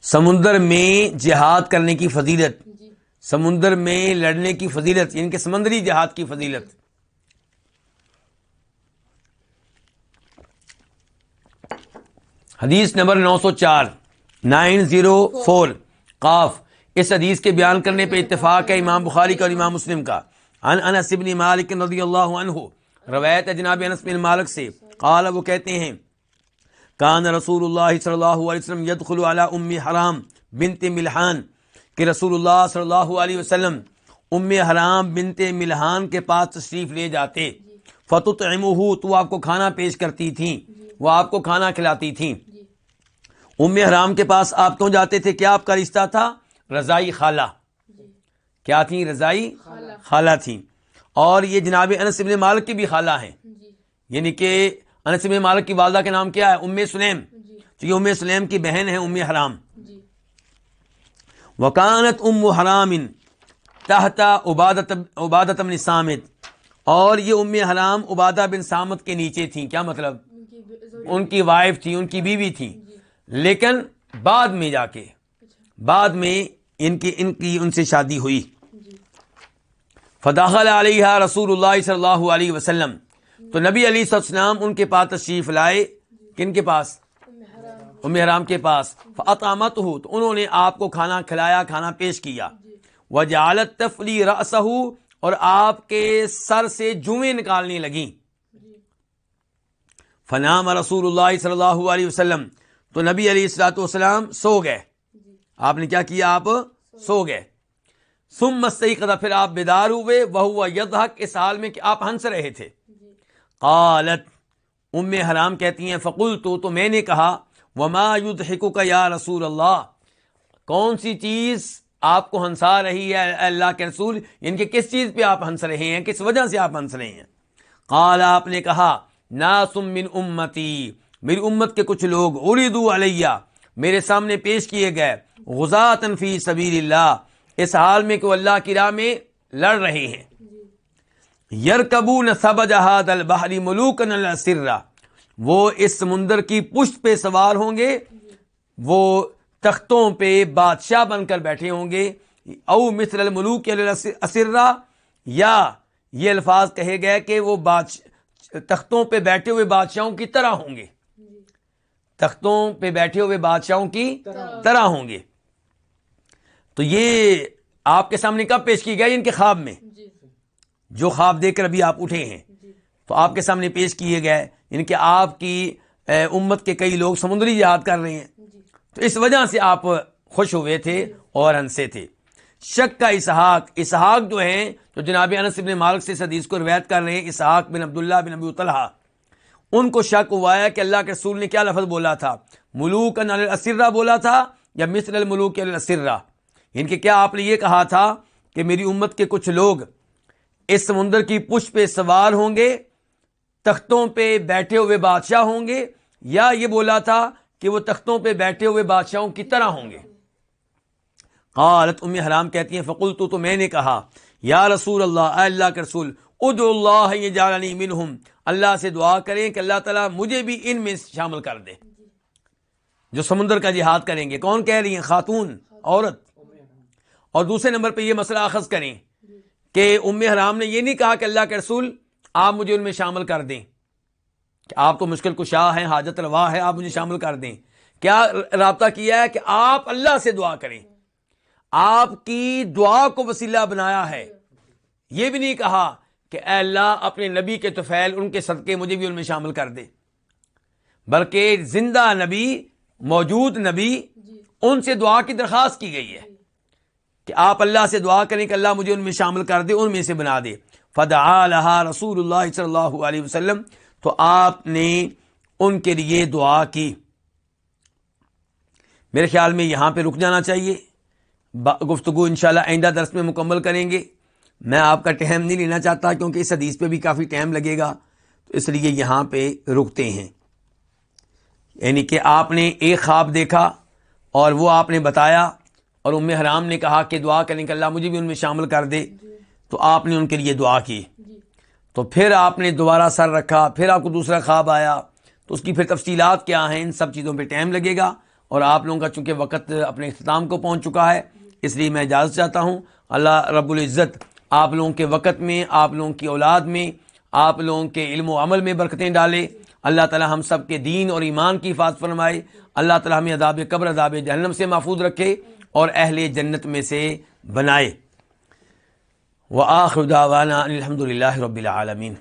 سمندر میں جہاد کرنے کی فضیلت۔ جی۔ سمندر میں لڑنے کی فضیلت یعنی کہ سمندری جہاد کی فضیلت۔ حدیث نمبر نو سو چار نائن زیرو فور قاف۔ اس حدیث کے بیان کرنے پہ اتفاق ہے امام بخاری کا اور امام مسلم کا۔ ان انس بن مالک رضی اللہ عنہ روایت ہے جناب انس بن مالک سے۔ قال وہ کہتے ہیں کان رسول اللہ صلی اللہ علیہ وسلم یدخل علی ام حرام بنت ملحان، کہ رسول اللہ صلی اللہ علیہ وسلم ام حرام بنت ملحان کے پاس تشریف لے جاتے۔ فتطعمہ تو آپ کو کھانا پیش کرتی تھیں، وہ آپ کو کھانا کھلاتی تھیں۔ ام حرام کے پاس آپ کیوں جاتے تھے؟ کیا آپ کا رشتہ تھا؟ رضائی خالہ۔ کیا تھیں؟ رضائی خالہ تھیں۔ اور یہ جناب انس بن مالک کی بھی خالہ ہیں۔ یعنی کہ انس بن مالک کی والدہ کے نام کیا ہے؟ ام سلیم. جی. تو یہ ام سلیم کی بہن ہے ام حرام. جی. وکانت ام حرام تحت عبادت عبادت بن سامت اور یہ ام حرام عبادہ بن سامت کے نیچے تھیں. کیا مطلب؟ ان کی وائف تھی ان کی بیوی تھی. جی. لیکن بعد میں جا کے اچھا. بعد میں ان کی ان کی ان سے شادی ہوئی. فداخل علیہ رسول اللہ صلی اللہ علیہ وسلم. تو نبی علی صلی اللہ ان کے پاس تشریف لائے۔ کن کے پاس؟ ام حرام کے پاس۔ فاطامت ہو تو انہوں نے آپ کو کھانا کھلایا، کھانا پیش کیا۔ جی وجالت تفلی رسہ اور آپ کے سر سے جوئیں نکالنے لگیں۔ فنام رسول اللہ صلی اللہ علیہ وسلم۔ تو نبی علیہ السلاۃ والسلام سو گئے۔ آپ نے کیا کیا؟ آپ سو گئے۔ سم مستعی قدا پھر آپ بیدار ہوئے۔ وہ یدحک اس حال میں کہ آپ ہنس رہے تھے۔ قالت، ام حرام کہتی ہیں فقل تو تو میں نے کہا، وما یضحکک کا یا رسول اللہ کون سی چیز آپ کو ہنسا رہی ہے اللہ کے رسول؟ یعنی کہ کس چیز پہ آپ ہنس رہے ہیں؟ کس وجہ سے آپ ہنس رہے ہیں؟ قال، آپ نے کہا ناسم من امتی میری امت کے کچھ لوگ اریدو علیہ میرے سامنے پیش کیے گئے غزاتن فی سبیل اللہ اس حال میں کہ وہ اللہ کی راہ میں لڑ رہے ہیں۔ یرکبون سبج ہاد البحری ملوکن السرا وہ اس سمندر کی پشت پہ سوار ہوں گے۔ وہ تختوں پہ بادشاہ بن کر بیٹھے ہوں گے۔ او مثل الملوک اسرا یا یہ الفاظ کہے گئے کہ وہ بادش تختوں پہ بیٹھے ہوئے بادشاہوں کی طرح ہوں گے۔ تختوں پہ بیٹھے ہوئے بادشاہوں کی طرح ہوں گے۔ تو یہ آپ کے سامنے کب پیش کی گئی ان کے خواب میں؟ جو خواب دیکھ کر ابھی آپ اٹھے ہیں۔ جی۔ تو آپ کے سامنے پیش کیے گئے یعنی کہ آپ کی امت کے کئی لوگ سمندری یاد کر رہے ہیں۔ جی۔ تو اس وجہ سے آپ خوش ہوئے تھے اور ہنسے تھے۔ شک کا اسحاق اسحاق جو ہیں جو جناب انس بن مالک سے حدیث کو روایت کر رہے ہیں اسحاق بن عبداللہ بن ابی طلحہ۔ ان کو شک ہوا ہے کہ اللہ کے رسول نے کیا لفظ بولا تھا۔ ملوک الاسرہ بولا تھا یا مثل الملوک الاسرہ۔ ان کے کیا آپ نے یہ کہا تھا کہ میری امت کے کچھ لوگ اس سمندر کی پشت پہ سوار ہوں گے، تختوں پہ بیٹھے ہوئے بادشاہ ہوں گے، یا یہ بولا تھا کہ وہ تختوں پہ بیٹھے ہوئے بادشاہوں کی طرح ہوں گے۔ قالت ام حرام کہتی ہیں فقل تو میں نے کہا، یا رسول اللہ، اے اللہ کے رسول، ادعو اللہ یجعلنی منہم، اللہ سے دعا کریں کہ اللہ تعالیٰ مجھے بھی ان میں شامل کر دے۔ جو سمندر کا جہاد کریں گے، کون کہہ رہی ہیں؟ خاتون، عورت۔ اور دوسرے نمبر پہ یہ مسئلہ اخذ کریں۔ کہ ام حرام نے یہ نہیں کہا کہ اللہ کے رسول آپ مجھے ان میں شامل کر دیں۔ کہ آپ تو مشکل کشا ہیں حاجت روا ہے آپ مجھے شامل کر دیں۔ کیا رابطہ کیا ہے کہ آپ اللہ سے دعا کریں؟ آپ کی دعا کو وسیلہ بنایا ہے۔ یہ بھی نہیں کہا کہ اے اللہ اپنے نبی کے توفیل ان کے صدقے مجھے بھی ان میں شامل کر دے بلکہ زندہ نبی موجود نبی جی۔ ان سے دعا کی درخواست کی گئی ہے۔ کہ آپ اللہ سے دعا کریں کہ اللہ مجھے ان میں شامل کر دے، ان میں سے بنا دے۔ فدعا لہا رسول اللہ صلی اللہ علیہ وسلم، تو آپ نے ان کے لیے دعا کی۔ میرے خیال میں یہاں پہ رک جانا چاہیے۔ گفتگو انشاءاللہ آئندہ درس میں مکمل کریں گے۔ میں آپ کا ٹائم نہیں لینا چاہتا کیونکہ اس حدیث پہ بھی کافی ٹائم لگے گا۔ تو اس لیے یہاں پہ رکتے ہیں۔ یعنی کہ آپ نے ایک خواب دیکھا اور وہ آپ نے بتایا اور ام حرام نے کہا کہ دعا کریں کہ اللہ مجھے بھی ان میں شامل کر دے۔ تو آپ نے ان کے لیے دعا کی۔ جی۔ تو پھر آپ نے دوبارہ سر رکھا پھر آپ کو دوسرا خواب آیا۔ تو اس کی پھر تفصیلات کیا ہیں؟ ان سب چیزوں پہ ٹائم لگے گا۔ اور آپ لوگوں کا چونکہ وقت اپنے اختتام کو پہنچ چکا ہے اس لیے میں اجازت چاہتا ہوں۔ اللہ رب العزت آپ لوگوں کے وقت میں آپ لوگوں کی اولاد میں آپ لوگوں کے علم و عمل میں برکتیں ڈالے۔ اللہ تعالی ہم سب کے دین اور ایمان کی حفاظت فرمائے۔ اللہ تعالی ہمیں عذاب قبر عذاب جہنم سے محفوظ رکھے۔ اور اہل جنت میں سے بنائے۔ وہ آخر داوانہ الحمد للہ رب العالمین۔